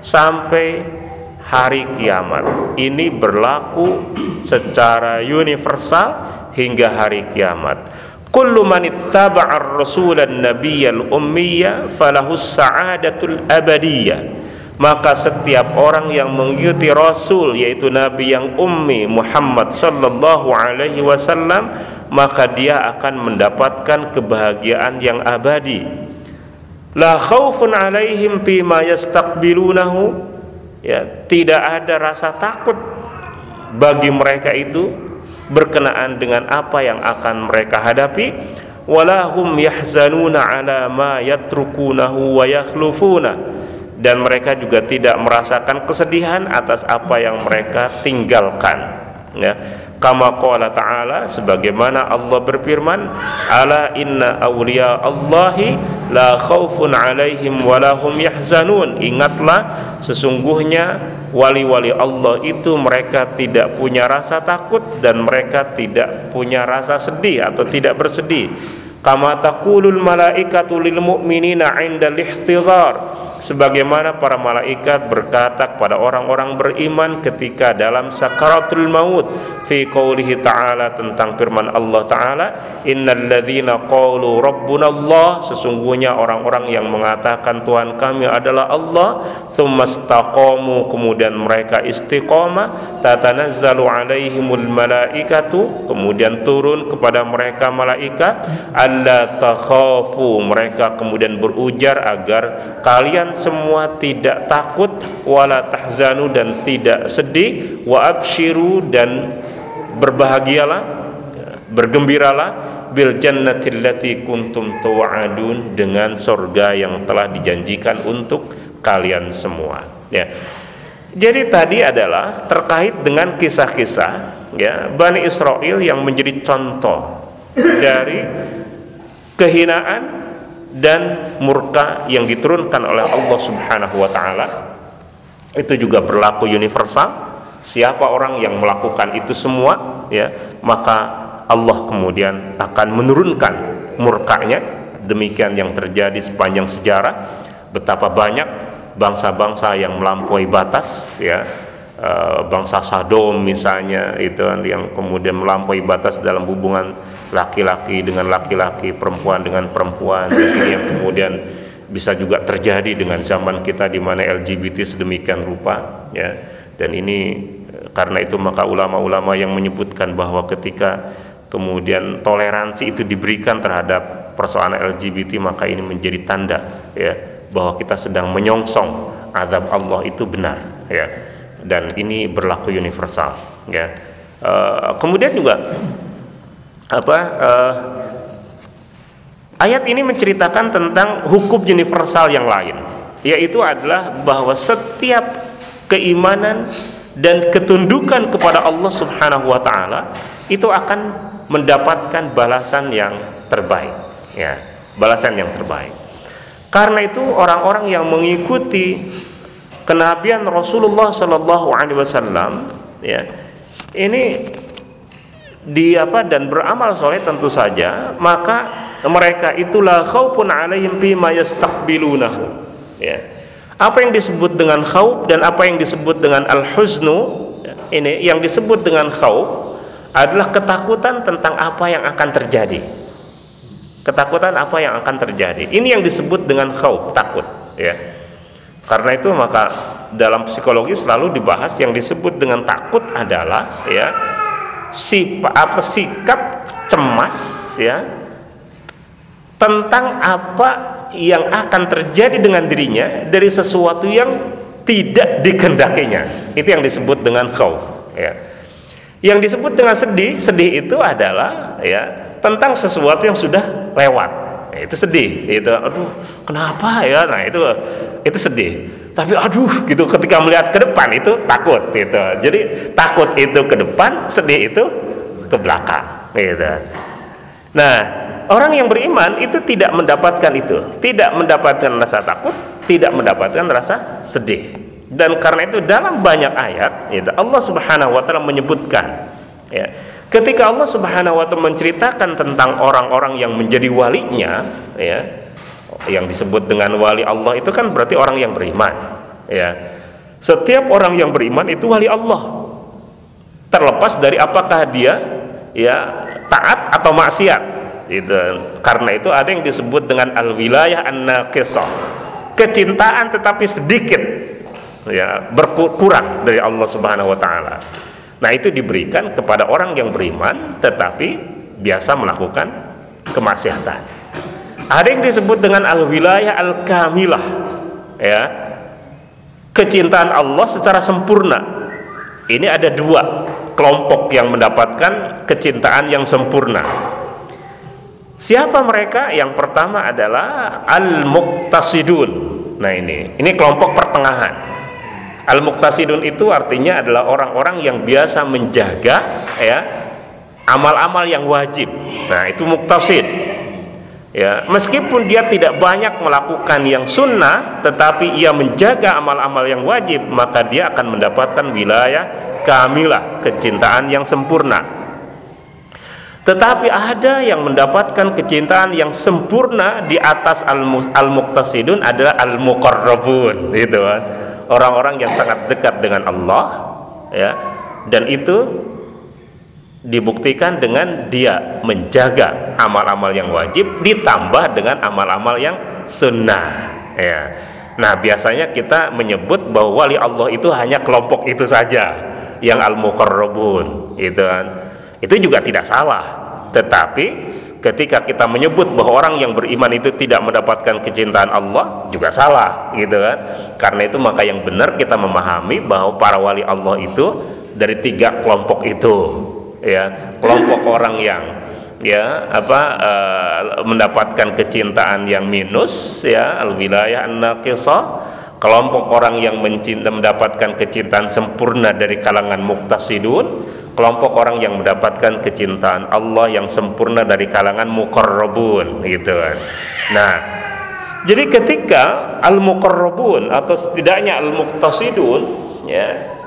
sampai hari kiamat. Ini berlaku secara universal hingga hari kiamat. Kullu man ittaba'a ar-rasulan nabiyyal ummiyya falahus sa'adatul abadiyah maka setiap orang yang mengikuti rasul yaitu nabi yang ummi Muhammad sallallahu alaihi wasallam maka dia akan mendapatkan kebahagiaan yang abadi. La khaufun alaihim ma yastaqbilunahu. Ya tidak ada rasa takut bagi mereka itu berkenaan dengan apa yang akan mereka hadapi. Walahum yahzanuna ala ma yatrukunahu wa yakhlufuna. Dan mereka juga tidak merasakan kesedihan atas apa yang mereka tinggalkan. Ya. Kama qala ta'ala sebagaimana Allah berfirman ala inna awliya Allahi la khaufun alaihim walahum yahzanun. Ingatlah sesungguhnya wali-wali Allah itu mereka tidak punya rasa takut dan mereka tidak punya rasa sedih atau tidak bersedih. Kama taqulul malaikatu lil mu'minina 'inda al sebagaimana para malaikat berkata kepada orang-orang beriman ketika dalam sakaratul maut. Fi qoulihi ta'ala tentang firman Allah taala innal ladzina qalu rabbuna Allah sesungguhnya orang-orang yang mengatakan Tuhan kami adalah Allah tsumastaqamu kemudian mereka istiqamah tatanazzalu alaihimul malaikatu kemudian turun kepada mereka malaikat alla takhafu mereka kemudian berujar agar kalian semua tidak takut wala tahzanu dan tidak sedih wa abshiru dan berbahagialah bergembiralah bil jannati allati kuntum tu'adun dengan surga yang telah dijanjikan untuk kalian semua ya. Jadi tadi adalah terkait dengan kisah-kisah ya Bani Israel yang menjadi contoh dari kehinaan dan murka yang diturunkan oleh Allah Subhanahu wa taala. Itu juga berlaku universal. Siapa orang yang melakukan itu semua ya maka Allah kemudian akan menurunkan murkanya. Demikian yang terjadi sepanjang sejarah. Betapa banyak bangsa-bangsa yang melampaui batas ya eh, bangsa Sodom misalnya itu yang kemudian melampaui batas dalam hubungan laki-laki dengan laki-laki, perempuan dengan perempuan. Ini yang kemudian bisa juga terjadi dengan zaman kita di mana LGBT sedemikian rupa ya. Dan ini karena itu maka ulama-ulama yang menyebutkan bahwa ketika kemudian toleransi itu diberikan terhadap persoalan LGBT maka ini menjadi tanda ya bahwa kita sedang menyongsong azab Allah itu benar ya. Dan ini berlaku universal ya. Uh, kemudian juga apa uh, ayat ini menceritakan tentang hukum universal yang lain yaitu adalah bahwa setiap keimanan dan ketundukan kepada Allah Subhanahu wa taala itu akan mendapatkan balasan yang terbaik ya. Balasan yang terbaik karena itu orang-orang yang mengikuti kenabian Rasulullah Shallallahu alaihi wasallam ya ini di apa dan beramal soleh tentu saja maka mereka itulah khaufun alaihim bima yastaqbilunahu ya. Apa yang disebut dengan khauf dan apa yang disebut dengan al-huznu ini yang disebut dengan khauf adalah ketakutan tentang apa yang akan terjadi ketakutan apa yang akan terjadi? Ini yang disebut dengan khauf takut ya. Karena itu maka dalam psikologi selalu dibahas yang disebut dengan takut adalah ya sifat apa sikap cemas ya tentang apa yang akan terjadi dengan dirinya dari sesuatu yang tidak dikendakinya itu yang disebut dengan khauf ya. Yang disebut dengan sedih sedih itu adalah ya tentang sesuatu yang sudah lewat. Ya, itu sedih itu aduh kenapa ya? Nah itu itu sedih. Tapi aduh gitu ketika melihat ke depan itu takut gitu. Jadi takut itu ke depan sedih itu ke belakang gitu. Nah orang yang beriman itu tidak mendapatkan itu. Tidak mendapatkan rasa takut tidak mendapatkan rasa sedih. Dan karena itu dalam banyak ayat ya, Allah Subhanahu wa taala menyebutkan ya ketika Allah Subhanahu wa taala menceritakan tentang orang-orang yang menjadi walinya ya yang disebut dengan wali Allah itu kan berarti orang yang beriman ya. Setiap orang yang beriman itu wali Allah. Terlepas dari apakah dia ya taat atau maksiat itu karena itu ada yang disebut dengan al wilayah an naqisah kecintaan tetapi sedikit ya berkurang dari Allah Subhanahu wa taala nah itu diberikan kepada orang yang beriman tetapi biasa melakukan kemaksiatan. Ada yang disebut dengan al wilayah al kamilah ya. Kecintaan Allah secara sempurna. Ini ada dua kelompok yang mendapatkan kecintaan yang sempurna. Siapa mereka? Yang pertama adalah al-muqtasidun. Nah ini ini kelompok pertengahan al-muqtasidun itu artinya adalah orang-orang yang biasa menjaga ya amal-amal yang wajib. Nah itu muktasid ya meskipun dia tidak banyak melakukan yang sunnah tetapi ia menjaga amal-amal yang wajib maka dia akan mendapatkan wilayah kamilah kecintaan yang sempurna. Tetapi ada yang mendapatkan kecintaan yang sempurna di atas al-muqtasidun adalah al-muqarrabun gitu kan orang-orang yang sangat dekat dengan Allah ya. Dan itu dibuktikan dengan dia menjaga amal-amal yang wajib ditambah dengan amal-amal yang sunnah ya. Nah biasanya kita menyebut bahwa wali Allah itu hanya kelompok itu saja yang al muqarrabun itu kan. Itu juga tidak salah tetapi ketika kita menyebut bahwa orang yang beriman itu tidak mendapatkan kecintaan Allah juga salah gitu kan? Karena itu maka yang benar kita memahami bahwa para wali Allah itu dari tiga kelompok itu ya. Kelompok orang yang ya apa uh, mendapatkan kecintaan yang minus ya al wilayah an kelompok orang yang mencinta mendapatkan kecintaan sempurna dari kalangan muktasidun kelompok orang yang mendapatkan kecintaan Allah yang sempurna dari kalangan muqarrabun gitu kan. Nah jadi ketika al muqarrabun atau setidaknya al muktasidun ya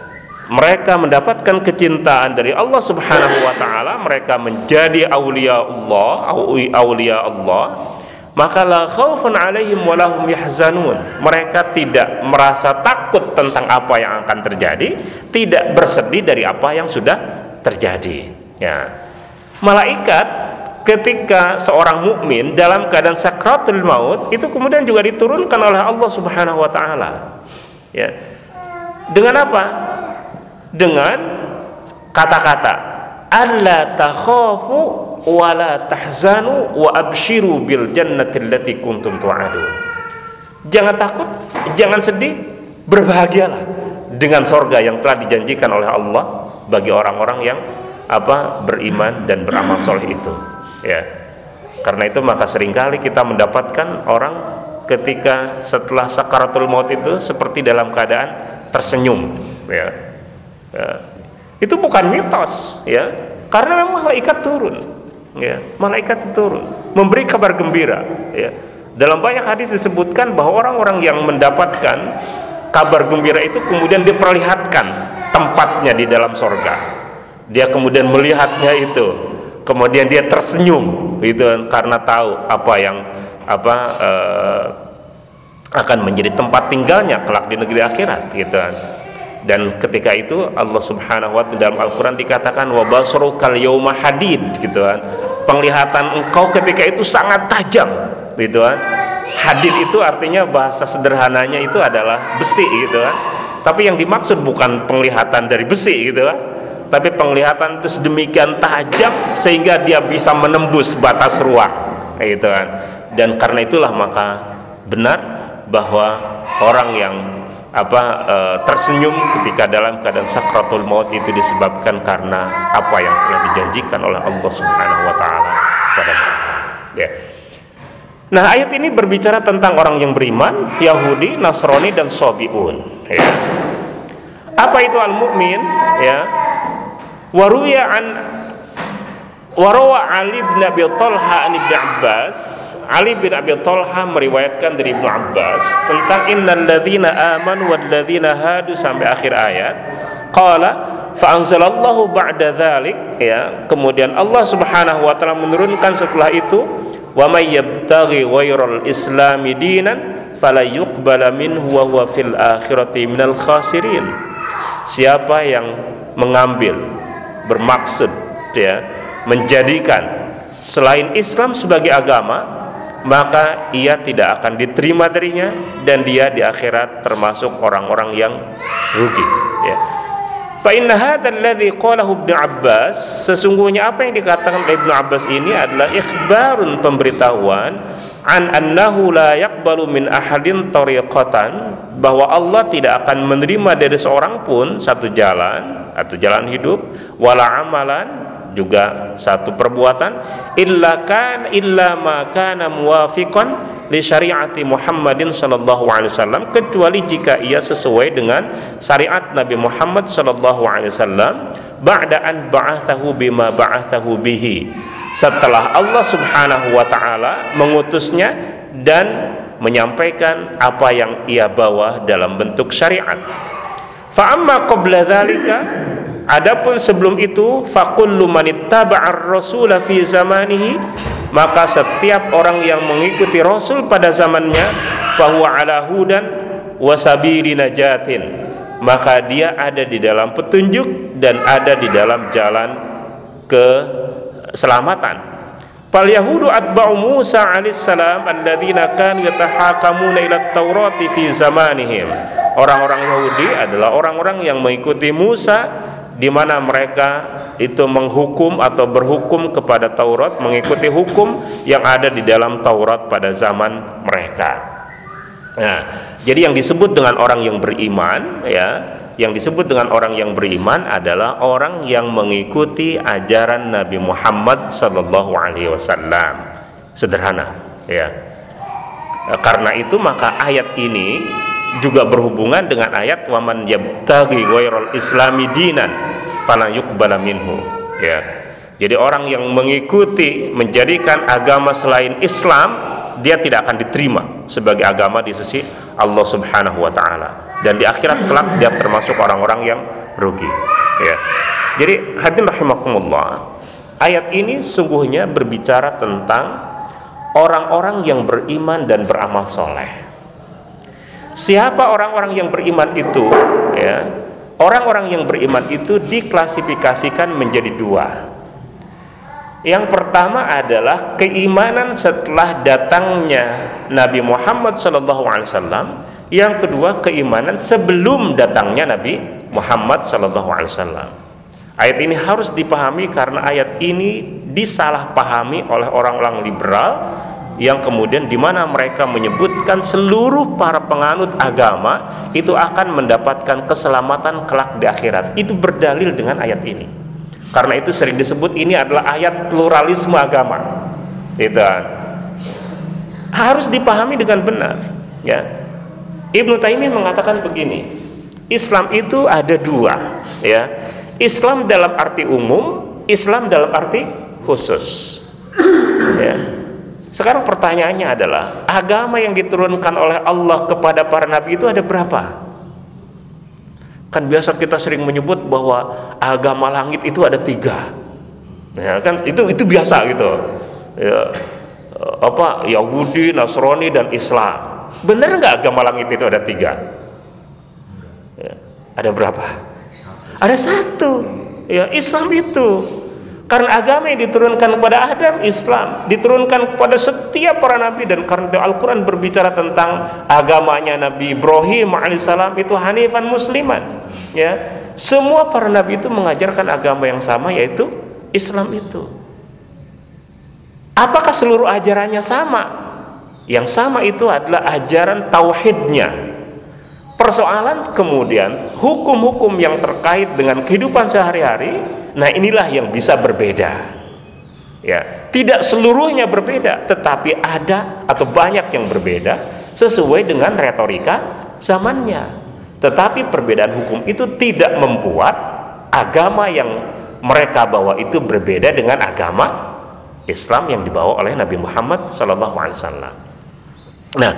mereka mendapatkan kecintaan dari Allah Subhanahu wa taala, mereka menjadi aulia Allah, aulia Allah, maka la khaufun alaihim wa lahum yahzanun. Mereka tidak merasa takut tentang apa yang akan terjadi, tidak bersedih dari apa yang sudah terjadi. Ya. Malaikat ketika seorang mukmin dalam keadaan sakratul maut itu kemudian juga diturunkan oleh Allah Subhanahu wa taala. Ya. Dengan apa? dengan kata-kata alla takhafu wa la tahzanu wa abshiru bil jannati allati kuntum tu'adun. Jangan takut, jangan sedih, berbahagialah dengan sorga yang telah dijanjikan oleh Allah bagi orang-orang yang apa beriman dan beramal soleh itu. Ya, karena itu maka sering kali kita mendapatkan orang ketika setelah sakaratul maut itu seperti dalam keadaan tersenyum, ya, ya. itu bukan mitos ya karena memang malaikat turun ya malaikat turun memberi kabar gembira ya. Dalam banyak hadis disebutkan bahwa orang-orang yang mendapatkan kabar gembira itu kemudian diperlihatkan tempatnya di dalam sorga. Dia kemudian melihatnya itu kemudian dia tersenyum itu karena tahu apa yang apa eh, akan menjadi tempat tinggalnya kelak di negeri akhirat gitu dan ketika itu Allah Subhanahu wa taala dalam Al-Qur'an dikatakan wa basrukal yauma hadid gitu kan. Penglihatan engkau ketika itu sangat tajam gitu kan. Hadid itu artinya bahasa sederhananya itu adalah besi gitu kan. Tapi yang dimaksud bukan penglihatan dari besi gitu kan. Tapi penglihatan itu sedemikian tajam sehingga dia bisa menembus batas ruang gitu kan. Dan karena itulah maka benar bahwa orang yang apa e, tersenyum ketika dalam keadaan sakratul maut itu disebabkan karena apa yang telah dijanjikan oleh Allah Subhanahu wa taala kepada. Ya. Nah, ayat ini berbicara tentang orang yang beriman, Yahudi, Nasrani dan Sobiun. Ya. Apa itu al-mu'min? Ya. Waruya an Warawa Ali bin Abi Talha an Ibnu Abbas. Ali bin Abi Talha meriwayatkan dari Ibnu Abbas tentang innal ladzina amanu wal ladzina hadu sampai akhir ayat. Qala fa anzalallahu ba'da dzalik ya kemudian Allah Subhanahu wa taala menurunkan setelah itu wa may yabtaghi ghairal islami dinan fala yuqbala minhu wa huwa fil akhirati minal khasirin. Siapa yang mengambil bermaksud ya menjadikan selain Islam sebagai agama maka ia tidak akan diterima darinya dan dia di akhirat termasuk orang-orang yang rugi ya. Fa inna Abbas sesungguhnya apa yang dikatakan oleh Ibnu Abbas ini adalah ikhbarun pemberitahuan an annahu la yaqbalu min ahadin tariqatan bahwa Allah tidak akan menerima dari seorang pun satu jalan atau jalan hidup wala amalan juga satu perbuatan illa kan illa ma kana muwafiqan li syariati Muhammadin sallallahu alaihi wasallam kecuali jika ia sesuai dengan syariat Nabi Muhammad sallallahu alaihi wasallam ba'da an ba'athahu bima ba'athahu bihi setelah Allah Subhanahu wa taala mengutusnya dan menyampaikan apa yang ia bawa dalam bentuk syariat. Fa amma qabla dzalika Adapun sebelum itu faqullu manittaba'ar rasula fi zamanihi maka setiap orang yang mengikuti rasul pada zamannya bahwa ala hudan wasabili najatin maka dia ada di dalam petunjuk dan ada di dalam jalan keselamatan Fal Yahudu atba'u Musa alaihissalam alladzina kan yatahakamuna ila Taurati fi zamanihim. Orang-orang Yahudi adalah orang-orang yang mengikuti Musa di mana mereka itu menghukum atau berhukum kepada Taurat mengikuti hukum yang ada di dalam Taurat pada zaman mereka. Nah, jadi yang disebut dengan orang yang beriman ya, yang disebut dengan orang yang beriman adalah orang yang mengikuti ajaran Nabi Muhammad sallallahu alaihi wasallam. Sederhana, ya. Karena itu maka ayat ini juga berhubungan dengan ayat waman yabtaghi ghairal islami dinan fala yuqbala minhu. Ya. Jadi orang yang mengikuti menjadikan agama selain Islam dia tidak akan diterima sebagai agama di sisi Allah Subhanahu wa taala. Dan di akhirat kelak dia termasuk orang-orang yang rugi. Ya. Jadi hadirin rahimakumullah ayat ini sungguhnya berbicara tentang orang-orang yang beriman dan beramal soleh Siapa orang-orang yang beriman itu? Ya, orang-orang yang beriman itu diklasifikasikan menjadi dua. Yang pertama adalah keimanan setelah datangnya Nabi Muhammad SAW. Yang kedua keimanan sebelum datangnya Nabi Muhammad SAW. Ayat ini harus dipahami karena ayat ini disalahpahami oleh orang-orang liberal yang kemudian di mana mereka menyebutkan seluruh para penganut agama itu akan mendapatkan keselamatan kelak di akhirat. Itu berdalil dengan ayat ini. Karena itu sering disebut ini adalah ayat pluralisme agama. Itu harus dipahami dengan benar, ya. Ibnu Taimiyah mengatakan begini, Islam itu ada dua, ya. Islam dalam arti umum, Islam dalam arti khusus. Ya sekarang pertanyaannya adalah agama yang diturunkan oleh Allah kepada para nabi itu ada berapa? Kan biasa kita sering menyebut bahwa agama langit itu ada tiga. Ya, kan itu itu biasa gitu. Ya, apa Yahudi, Nasrani dan Islam. Benar nggak agama langit itu ada tiga? Ya, ada berapa? Ada satu. Ya Islam itu karena agama yang diturunkan kepada Adam Islam, diturunkan kepada setiap para nabi dan karena Al-Qur'an berbicara tentang agamanya Nabi Ibrahim alaihissalam itu hanifan musliman. Ya. Semua para nabi itu mengajarkan agama yang sama yaitu Islam itu. Apakah seluruh ajarannya sama? Yang sama itu adalah ajaran tauhidnya. Persoalan kemudian hukum-hukum yang terkait dengan kehidupan sehari-hari Nah, inilah yang bisa berbeda. Ya, tidak seluruhnya berbeda, tetapi ada atau banyak yang berbeda sesuai dengan retorika zamannya. Tetapi perbedaan hukum itu tidak membuat agama yang mereka bawa itu berbeda dengan agama Islam yang dibawa oleh Nabi Muhammad wasallam. Nah,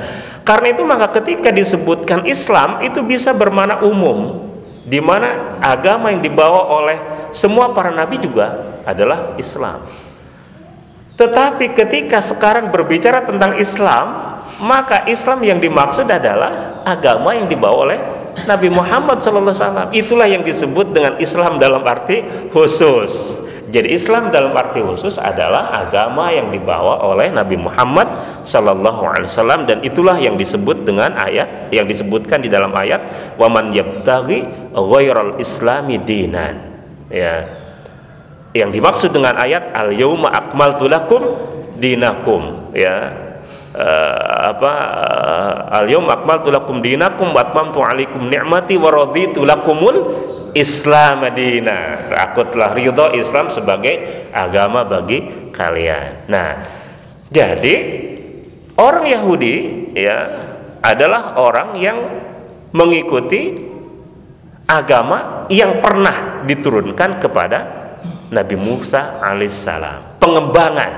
karena itu maka ketika disebutkan Islam itu bisa bermakna umum di mana agama yang dibawa oleh semua para nabi juga adalah Islam. Tetapi ketika sekarang berbicara tentang Islam, maka Islam yang dimaksud adalah agama yang dibawa oleh Nabi Muhammad SAW. Itulah yang disebut dengan Islam dalam arti khusus. Jadi Islam dalam arti khusus adalah agama yang dibawa oleh Nabi Muhammad Wasallam dan itulah yang disebut dengan ayat yang disebutkan di dalam ayat waman yabtaghi ghairal islami dinan ya yang dimaksud dengan ayat al yauma akmaltu lakum dinakum ya uh, apa uh, al yauma akmaltu lakum dinakum wa atmamtu alaikum ni'mati wa raditu lakumul Islam Madinah. Aku telah ridho Islam sebagai agama bagi kalian. Nah, jadi orang Yahudi ya adalah orang yang mengikuti agama yang pernah diturunkan kepada Nabi Musa alaihissalam. Pengembangan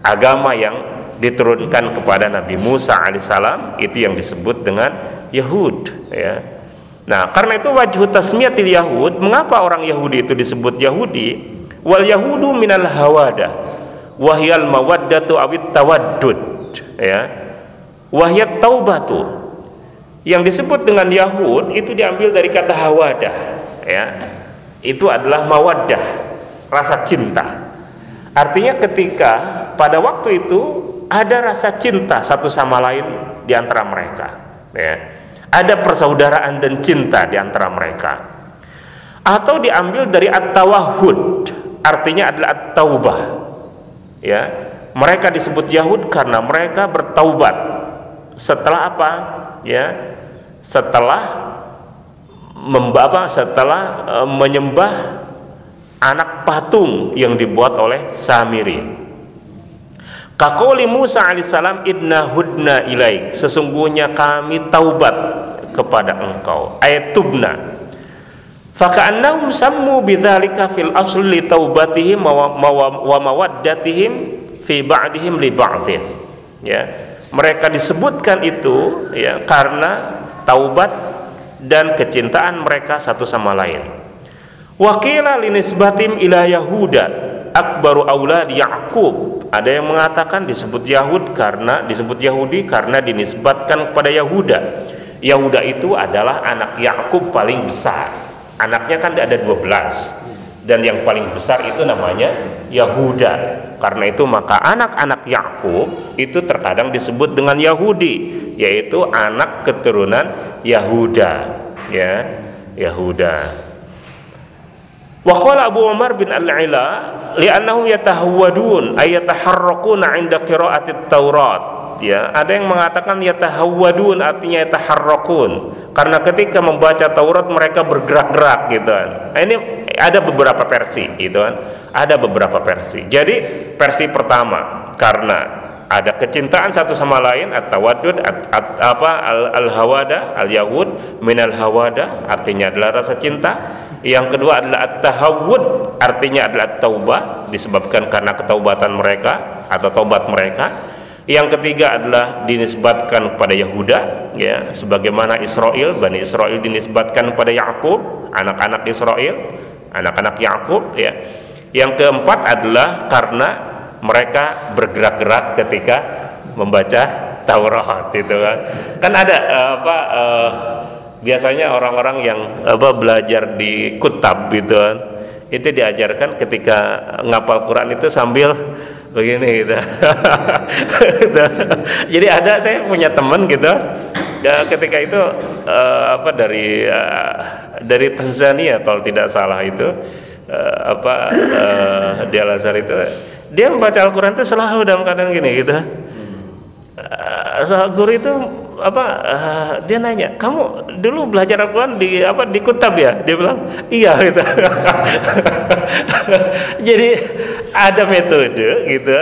agama yang diturunkan kepada Nabi Musa alaihissalam itu yang disebut dengan Yahud ya Nah, karena itu wajhu tasmiyatil Yahud, mengapa orang Yahudi itu disebut Yahudi? Wal Yahudu minal hawada, wahyal mawaddatu awit tawaddud, ya. Wahyat taubatu. Yang disebut dengan Yahud itu diambil dari kata hawada, ya. Itu adalah mawaddah, rasa cinta. Artinya ketika pada waktu itu ada rasa cinta satu sama lain di antara mereka, ya. Ada persaudaraan dan cinta di antara mereka. Atau diambil dari at-tawahud artinya adalah at-taubah ya. Mereka disebut Yahud karena mereka bertaubat. Setelah apa? Ya setelah membaba setelah e, menyembah anak patung yang dibuat oleh Samiri Kakoli Musa alaihissalam idna hudna ilaik. Sesungguhnya kami taubat kepada engkau. Ayat tubna. Faka'annahum sammu bidzalika fil asli taubatihim wa mawaddatihim fi ba'dihim li ba'dhin. Ya. Mereka disebutkan itu ya karena taubat dan kecintaan mereka satu sama lain. Wakila linisbatim ila Yahuda akbaru aulad Yaqub ada yang mengatakan disebut Yahud karena disebut Yahudi karena dinisbatkan kepada Yahuda. Yahuda itu adalah anak Yakub paling besar. Anaknya kan ada 12 dan yang paling besar itu namanya Yahuda. Karena itu maka anak-anak Yakub itu terkadang disebut dengan Yahudi, yaitu anak keturunan Yahuda, ya. Yahuda. Wa qala Abu Umar bin Al-Ila li'annahum yatahawwadun ay yataharrakuna 'inda qira'ati Taurat ya ada yang mengatakan yatahawwadun artinya yataharrakun karena ketika membaca Taurat mereka bergerak-gerak gitu kan ini ada beberapa versi gitu kan ada beberapa versi jadi versi pertama karena ada kecintaan satu sama lain atau wadud at, at, apa al, al hawada al yahud minal hawada artinya adalah rasa cinta yang kedua adalah at-tahawud, artinya adalah taubah disebabkan karena ketaubatan mereka atau taubat mereka. Yang ketiga adalah dinisbatkan kepada Yahuda, ya, sebagaimana Israel, Bani Israel dinisbatkan kepada Yakub, anak-anak Israel, anak-anak Yakub, ya. Yang keempat adalah karena mereka bergerak-gerak ketika membaca Taurat itu kan. Kan ada uh, apa uh, biasanya orang-orang yang apa belajar di kutab gitu kan itu diajarkan ketika ngapal Quran itu sambil begini gitu. Jadi ada saya punya teman gitu ya ketika itu uh, apa dari uh, dari Tanzania kalau tidak salah itu uh, apa uh, di Al Azhar itu. Dia membaca Al-Quran itu selalu dalam keadaan gini gitu. Uh, guru itu apa uh, dia nanya kamu dulu belajar Al-Quran di apa di kutab ya? Dia bilang iya gitu. Jadi ada metode gitu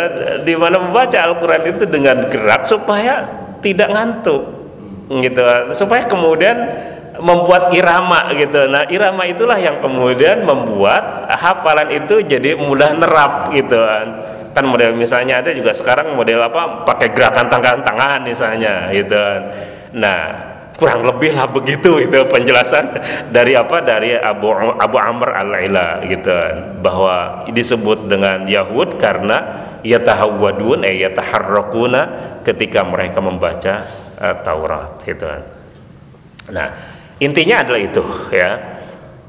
di mana membaca Al-Quran itu dengan gerak supaya tidak ngantuk gitu. Supaya kemudian membuat irama gitu. Nah, irama itulah yang kemudian membuat hafalan itu jadi mudah nerap gitu kan. Model misalnya ada juga sekarang model apa pakai gerakan tangan-tangan misalnya gitu. Nah, kurang lebih lah begitu itu penjelasan dari apa dari Abu Abu Amr al-Ila gitu bahwa disebut dengan Yahud karena yatahawwadun eh yataharrakuna ketika mereka membaca uh, Taurat gitu. Nah, intinya adalah itu ya.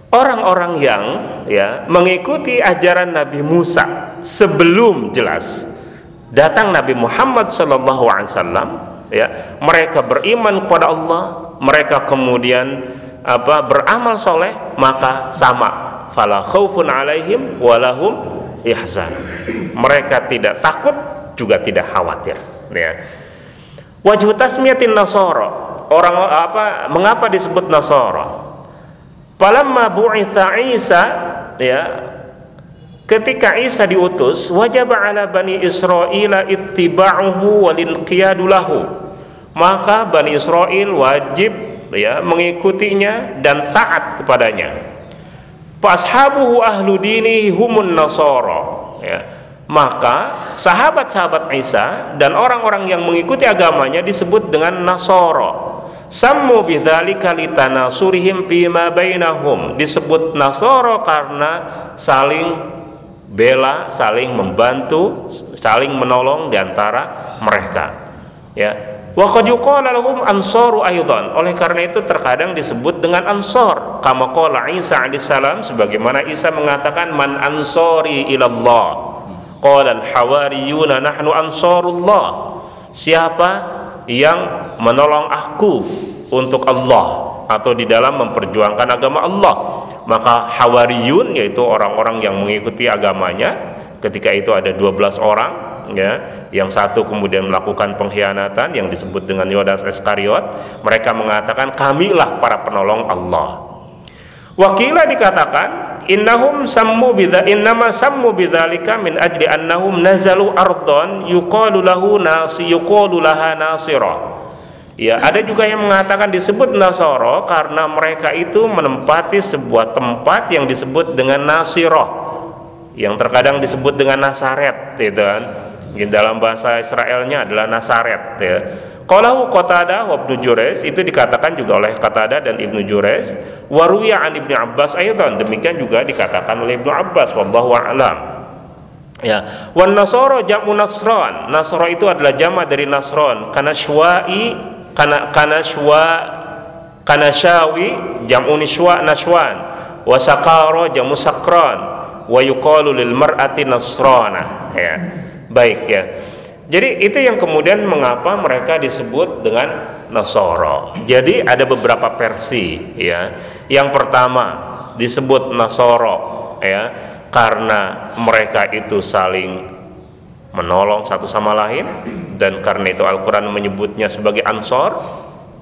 Orang-orang yang ya mengikuti ajaran Nabi Musa sebelum jelas datang Nabi Muhammad sallallahu alaihi wasallam ya, mereka beriman kepada Allah, mereka kemudian apa beramal soleh maka sama. Fala alaihim walahum yahzan. Mereka tidak takut juga tidak khawatir ya. Wajhu tasmiyatin orang apa mengapa disebut Nasara? Falamma bu'itha Isa ya ketika Isa diutus wajib ala bani Israel ittiba'uhu walinqiyadu lahu. Maka bani Israel wajib ya mengikutinya dan taat kepadanya. Fashabuhu ahlu dini humun nasara ya. Maka sahabat-sahabat Isa dan orang-orang yang mengikuti agamanya disebut dengan Nasoro Sammu bidzalika litanasurihim fima bainahum. Disebut Nasoro karena saling bela, saling membantu, saling menolong di antara mereka. Ya. Wa qad yuqala lahum ansaru aidan. Oleh karena itu terkadang disebut dengan ansor. Kama qala Isa alaihissalam sebagaimana Isa mengatakan man ansori ilallah. Qala al-hawariyuna nahnu ansarullah. Siapa yang menolong aku untuk Allah atau di dalam memperjuangkan agama Allah. Maka hawariyun yaitu orang-orang yang mengikuti agamanya ketika itu ada 12 orang ya yang satu kemudian melakukan pengkhianatan yang disebut dengan Yodas Iskariot mereka mengatakan kamilah para penolong Allah Wakilah dikatakan innahum sammu bidza innama sammu bidzalika min ajli annahum nazalu ardon yuqalu lahu nasi yuqalu laha nasira. Ya, ada juga yang mengatakan disebut Nasoro karena mereka itu menempati sebuah tempat yang disebut dengan Nasiroh yang terkadang disebut dengan Nasaret gitu kan. Dalam bahasa Israelnya adalah Nasaret ya. Kalau Qatada wa Ibnu Jurayz itu dikatakan juga oleh Qatada dan Ibnu Jurayz Waruya an Ibnu Abbas ayatan demikian juga dikatakan oleh Ibnu Abbas wallahu a'lam. Ya, wan nasara jam'u nasran. Nasra itu adalah jama dari nasron. Karena sywa'i kana kana sywa kana syawi jam'u niswa naswan. Wa saqara jam'u sakran. Wa lil mar'ati nasrana. Ya. Baik ya. Jadi itu yang kemudian mengapa mereka disebut dengan Nasoro. Jadi ada beberapa versi ya. Yang pertama disebut Nasoro ya karena mereka itu saling menolong satu sama lain dan karena itu Al-Qur'an menyebutnya sebagai ansor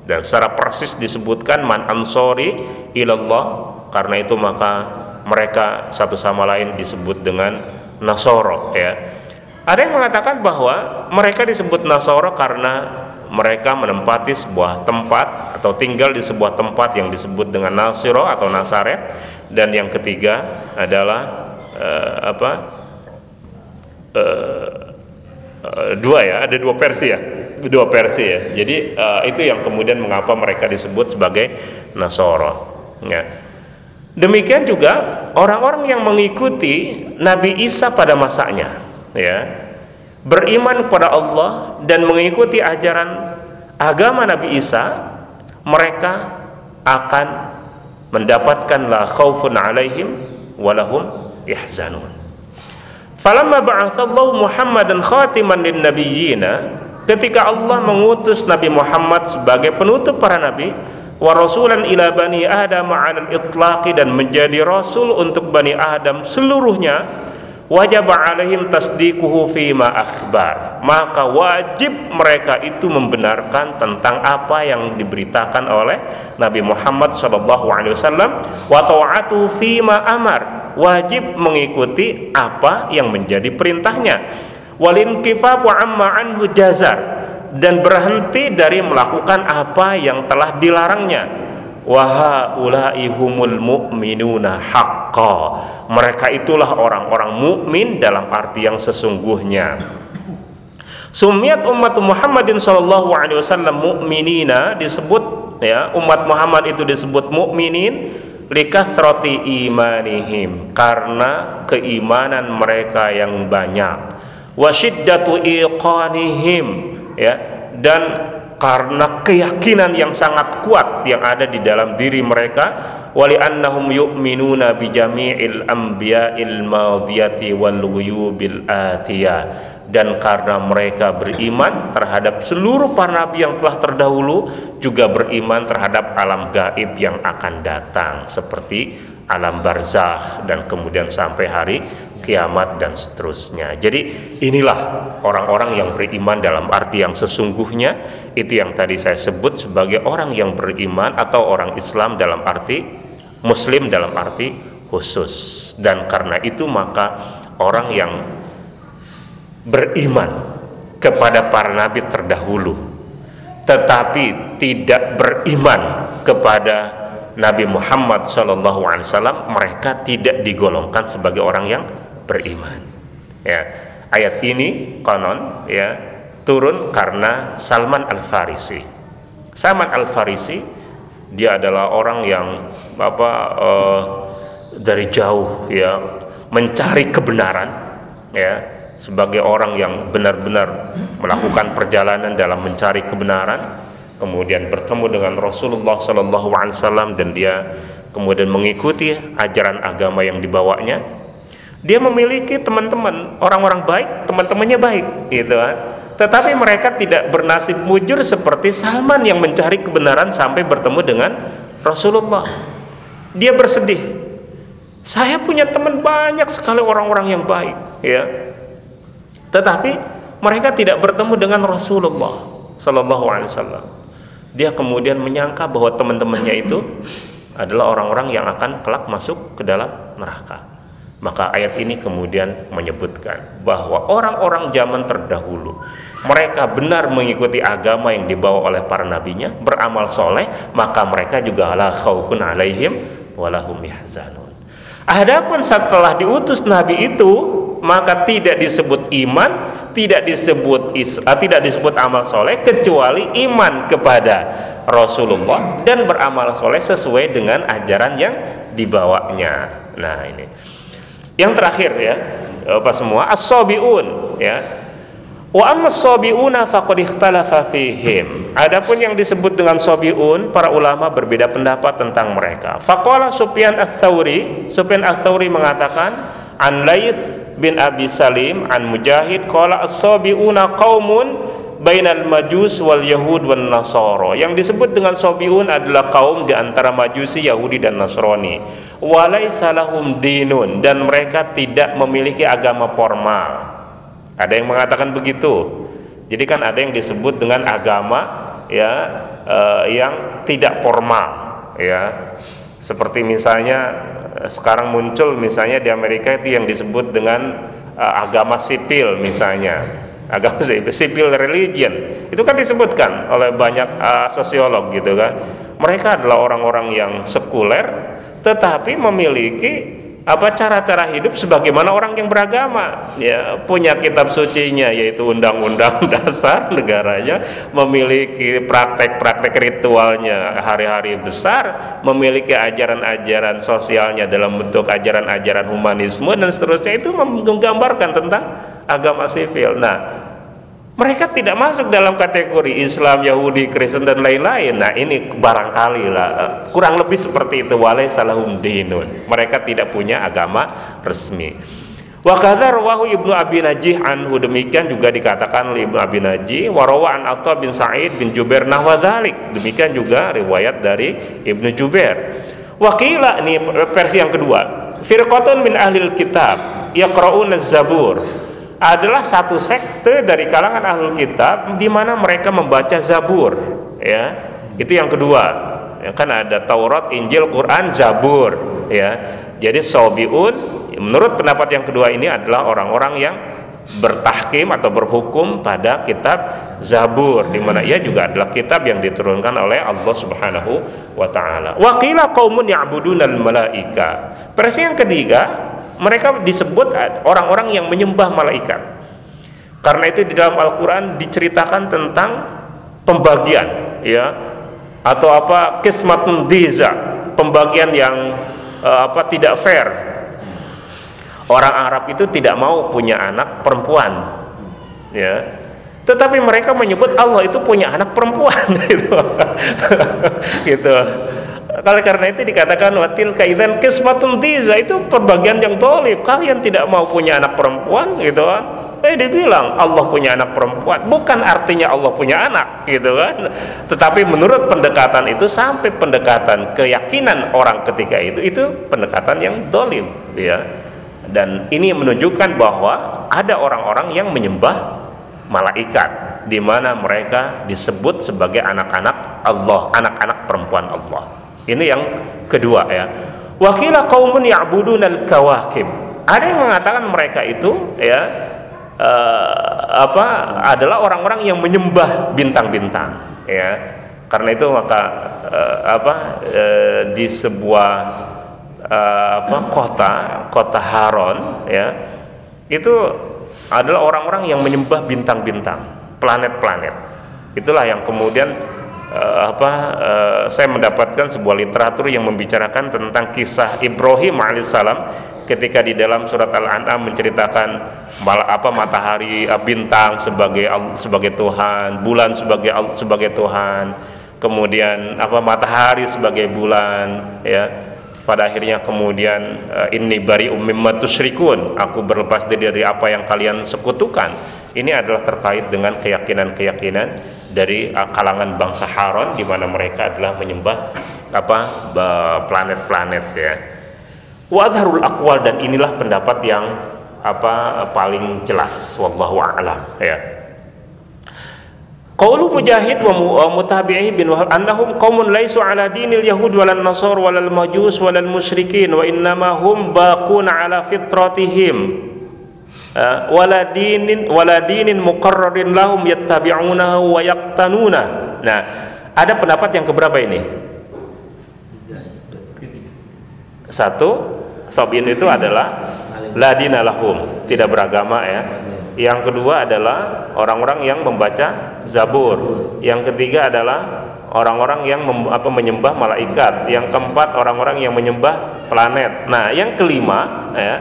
dan secara persis disebutkan man ansori ilallah karena itu maka mereka satu sama lain disebut dengan Nasoro ya ada yang mengatakan bahwa mereka disebut Nasoro karena mereka menempati sebuah tempat atau tinggal di sebuah tempat yang disebut dengan Nasiro atau Nasaret. Dan yang ketiga adalah uh, apa uh, dua ya ada dua versi ya dua versi ya. Jadi uh, itu yang kemudian mengapa mereka disebut sebagai Nasoro ya. Demikian juga orang-orang yang mengikuti Nabi Isa pada masanya ya beriman kepada Allah dan mengikuti ajaran agama Nabi Isa mereka akan mendapatkan la khaufun alaihim walahum yahzanun. Falamma ba'athallahu Muhammadan khatiman lin nabiyyina ketika Allah mengutus Nabi Muhammad sebagai penutup para nabi wa rasulan ila bani Adam 'ala al-itlaqi dan menjadi rasul untuk bani Adam seluruhnya wajib alaihim tasdiquhu ma akhbar. Maka wajib mereka itu membenarkan tentang apa yang diberitakan oleh Nabi Muhammad sallallahu alaihi wasallam. Wa ta'atu ma amar. Wajib mengikuti apa yang menjadi perintahnya. Walin kifafu amma anhu jazar. Dan berhenti dari melakukan apa yang telah dilarangnya Wahaulai humul mu'minuna haqqa. Mereka itulah orang-orang mukmin dalam arti yang sesungguhnya. Sumiat umat Muhammadin sallallahu alaihi wasallam mukminina disebut ya umat Muhammad itu disebut mukminin likathrati imanihim karena keimanan mereka yang banyak wasyiddatu iqanihim ya dan karena keyakinan yang sangat kuat yang ada di dalam diri mereka. Wali annahum yu'minuna bi jami'il anbiya'il madiyati wal ghuyubil atiyah. Dan karena mereka beriman terhadap seluruh para nabi yang telah terdahulu juga beriman terhadap alam gaib yang akan datang seperti alam barzah dan kemudian sampai hari kiamat dan seterusnya. Jadi inilah orang-orang yang beriman dalam arti yang sesungguhnya itu yang tadi saya sebut sebagai orang yang beriman atau orang Islam dalam arti muslim dalam arti khusus. Dan karena itu maka orang yang beriman kepada para nabi terdahulu tetapi tidak beriman kepada Nabi Muhammad SAW mereka tidak digolongkan sebagai orang yang beriman ya ayat ini konon ya turun karena Salman Al Farisi Salman Al Farisi dia adalah orang yang apa uh, dari jauh ya mencari kebenaran ya sebagai orang yang benar-benar melakukan perjalanan dalam mencari kebenaran kemudian bertemu dengan Rasulullah Wasallam dan dia kemudian mengikuti ajaran agama yang dibawanya. Dia memiliki teman-teman orang-orang baik teman-temannya baik gitu kan tetapi mereka tidak bernasib mujur seperti Salman yang mencari kebenaran sampai bertemu dengan Rasulullah dia bersedih saya punya teman banyak sekali orang-orang yang baik ya tetapi mereka tidak bertemu dengan Rasulullah Sallallahu Alaihi Wasallam. Dia kemudian menyangka bahwa teman-temannya itu adalah orang-orang yang akan kelak masuk ke dalam neraka. Maka ayat ini kemudian menyebutkan bahwa orang-orang zaman terdahulu mereka benar mengikuti agama yang dibawa oleh para nabinya, beramal soleh, maka mereka juga la khaufun alaihim walahum yahzanun. Adapun setelah diutus nabi itu maka tidak disebut iman, tidak disebut isra, tidak disebut amal soleh kecuali iman kepada Rasulullah dan beramal soleh sesuai dengan ajaran yang dibawanya. Nah ini. Yang terakhir ya, apa semua as-sabiun ya. Wa amma sabiuna faqad ikhtalafa fihim. Adapun yang disebut dengan sabiun, para ulama berbeda pendapat tentang mereka. Faqala Sufyan ats-Tsauri, Sufyan ats-Tsauri mengatakan an Laits bin Abi Salim an Mujahid qala as-sabiuna qaumun bainal majus wal yahud wan nasara yang disebut dengan sabiun adalah kaum di antara majusi Yahudi dan Nasrani walaisa lahum dinun dan mereka tidak memiliki agama formal ada yang mengatakan begitu. Jadi kan ada yang disebut dengan agama ya eh, yang tidak formal ya. Seperti misalnya sekarang muncul misalnya di Amerika itu yang disebut dengan uh, agama sipil misalnya. Agama sipil, sipil religion. Itu kan disebutkan oleh banyak uh, sosiolog gitu kan. Mereka adalah orang-orang yang sekuler tetapi memiliki apa cara-cara hidup sebagaimana orang yang beragama? Ya punya kitab sucinya yaitu undang-undang dasar negaranya memiliki praktek-praktek ritualnya hari-hari besar memiliki ajaran-ajaran sosialnya dalam bentuk ajaran-ajaran humanisme dan seterusnya. Itu menggambarkan tentang agama sivil. Nah mereka tidak masuk dalam kategori Islam, Yahudi, Kristen dan lain-lain. Nah, ini barangkali lah eh, kurang lebih seperti itu walai salahum dinun. Mereka tidak punya agama resmi. Wa kadzar wahu Ibnu Abi Najih anhu demikian juga dikatakan oleh Ibnu Abi Najih wa an Atha bin Sa'id bin Jubair nahwa dzalik. Demikian juga riwayat dari Ibnu Jubair. Wakila ini versi yang kedua. Firqatun min ahlil kitab yaqra'una zabur adalah satu sekte dari kalangan ahlul kitab di mana mereka membaca Zabur ya itu yang kedua ya, kan ada Taurat Injil Quran Zabur ya jadi sobiun menurut pendapat yang kedua ini adalah orang-orang yang bertahkim atau berhukum pada kitab Zabur di mana ia juga adalah kitab yang diturunkan oleh Allah Subhanahu wa taala. Wa qila qaumun ya'budunal malaika. Versi yang ketiga, mereka disebut orang-orang yang menyembah malaikat. Karena itu di dalam Al-Qur'an diceritakan tentang pembagian ya atau apa kismatun diza, pembagian yang uh, apa tidak fair Orang Arab itu tidak mau punya anak perempuan. Ya. Tetapi mereka menyebut Allah itu punya anak perempuan gitu. gitu. Kalau karena itu dikatakan watil kaidan kismatun tiza itu perbagian yang dolib. Kalian tidak mau punya anak perempuan gitu kan. Eh dibilang Allah punya anak perempuan bukan artinya Allah punya anak gitu kan. Tetapi menurut pendekatan itu sampai pendekatan keyakinan orang ketika itu itu pendekatan yang dolim ya dan ini menunjukkan bahwa ada orang-orang yang menyembah malaikat di mana mereka disebut sebagai anak-anak Allah, anak-anak perempuan Allah. Ini yang kedua ya. Wakila kaumun ya'budunal kawakib. Ada yang mengatakan mereka itu ya uh, apa adalah orang-orang yang menyembah bintang-bintang ya. Karena itu maka uh, apa uh, di sebuah uh, apa kota kota Haron ya itu adalah orang-orang yang menyembah bintang-bintang planet-planet itulah yang kemudian uh, apa uh, saya mendapatkan sebuah literatur yang membicarakan tentang kisah Ibrahim alaihissalam ketika di dalam surat Al-An'am menceritakan mal, apa matahari bintang sebagai sebagai Tuhan bulan sebagai sebagai Tuhan kemudian apa matahari sebagai bulan ya. Pada akhirnya kemudian ini bari mimma tusyrikun aku berlepas diri dari apa yang kalian sekutukan. Ini adalah terkait dengan keyakinan-keyakinan dari uh, kalangan bangsa Haron di mana mereka adalah menyembah apa planet-planet ya. Wadharul akwal dan inilah pendapat yang apa paling jelas. Wallahu a'lam ya. Qaulu Mujahid wa mutabi'i bin Wahab annahum qaumun laisu ala dinil yahud walal nasar walal majus walal musyrikin wa innama hum baquna ala fitratihim wala dinin wala dinin muqarrarin lahum yattabi'unahu wa yaqtanuna. Nah, ada pendapat yang keberapa ini? Satu, sabin itu adalah ladina lahum, tidak beragama ya yang kedua adalah orang-orang yang membaca Zabur. Yang ketiga adalah orang-orang yang mem, apa, menyembah malaikat. Yang keempat orang-orang yang menyembah planet. Nah, yang kelima ya,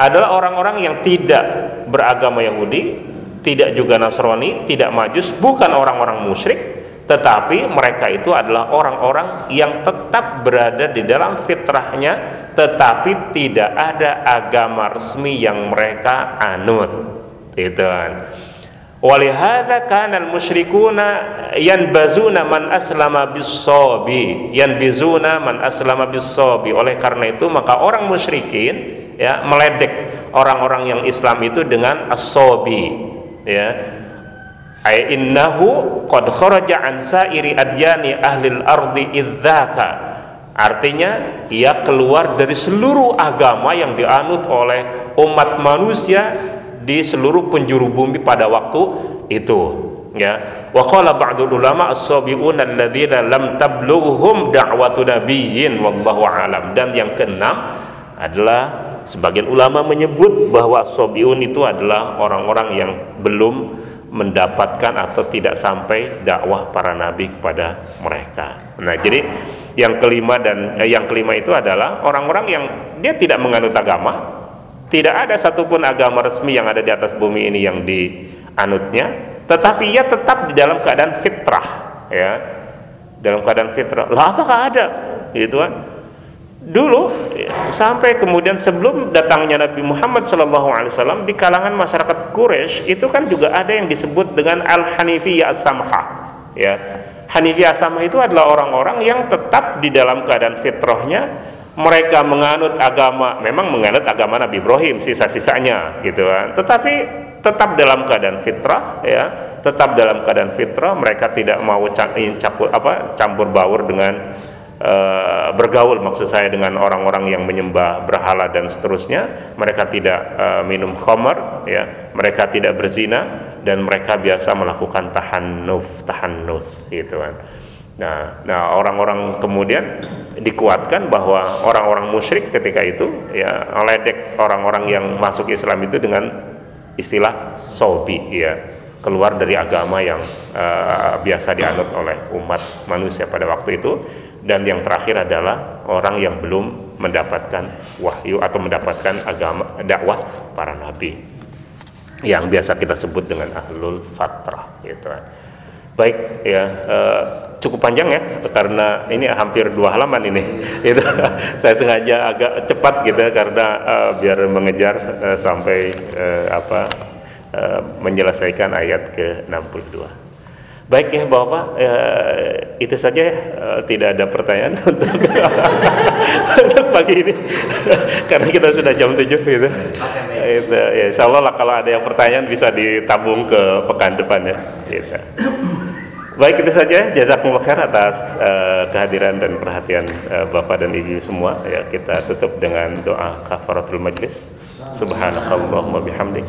adalah orang-orang yang tidak beragama Yahudi, tidak juga Nasrani, tidak Majus, bukan orang-orang musyrik, tetapi mereka itu adalah orang-orang yang tetap berada di dalam fitrahnya, tetapi tidak ada agama resmi yang mereka anut. Itu kan. Walihada kana al-musyrikuna yanbazuna man aslama bis-sabi, yanbizuna man aslama bis-sabi. Oleh karena itu maka orang musyrikin ya meledek orang-orang yang Islam itu dengan as-sabi ya. Ay innahu qad kharaja an sa'iri adyani ahli al-ardi idzaka. Artinya ia keluar dari seluruh agama yang dianut oleh umat manusia di seluruh penjuru bumi pada waktu itu ya wa qala ba'dul ulama as-sabiun alladzina lam tablughuhum da'watu nabiyyin wallahu alam dan yang keenam adalah sebagian ulama menyebut bahwa sabiun itu adalah orang-orang yang belum mendapatkan atau tidak sampai dakwah para nabi kepada mereka. Nah, jadi yang kelima dan eh, yang kelima itu adalah orang-orang yang dia tidak menganut agama, tidak ada satupun agama resmi yang ada di atas bumi ini yang dianutnya, tetapi ia tetap di dalam keadaan fitrah, ya. Dalam keadaan fitrah. Lah apakah ada? Gitu kan. Dulu sampai kemudian sebelum datangnya Nabi Muhammad SAW di kalangan masyarakat Quraisy itu kan juga ada yang disebut dengan al-hanifiyah as-samha. Ya. Hanifiyah as-samha itu adalah orang-orang yang tetap di dalam keadaan fitrahnya mereka menganut agama memang menganut agama Nabi Ibrahim sisa-sisanya gitu kan tetapi tetap dalam keadaan fitrah ya tetap dalam keadaan fitrah mereka tidak mau campur apa campur baur dengan uh, bergaul maksud saya dengan orang-orang yang menyembah berhala dan seterusnya mereka tidak uh, minum khamar ya mereka tidak berzina dan mereka biasa melakukan tahannuf tahannuf gitu kan. Nah nah orang-orang kemudian dikuatkan bahwa orang-orang musyrik ketika itu ya ledek orang-orang yang masuk Islam itu dengan istilah sobi ya keluar dari agama yang uh, biasa dianut oleh umat manusia pada waktu itu dan yang terakhir adalah orang yang belum mendapatkan wahyu atau mendapatkan agama dakwah para nabi. Yang biasa kita sebut dengan ahlul fatrah gitu baik ya uh, cukup panjang ya karena ini hampir dua halaman ini. Itu saya sengaja agak cepat gitu karena uh, biar mengejar uh, sampai apa Eh, menyelesaikan ayat ke-62. Baik ya Bapak, eh, itu saja ya. Eh, tidak ada pertanyaan untuk, untuk pagi ini. Karena kita sudah jam 7 gitu. Itu, ya, insya Allah lah kalau ada yang pertanyaan bisa ditabung ke pekan depan ya. Gitu. Baik itu saja jazakumullah khair atas uh, kehadiran dan perhatian uh, Bapak dan Ibu semua ya kita tutup dengan doa kafaratul majlis subhanakallahumma bihamdik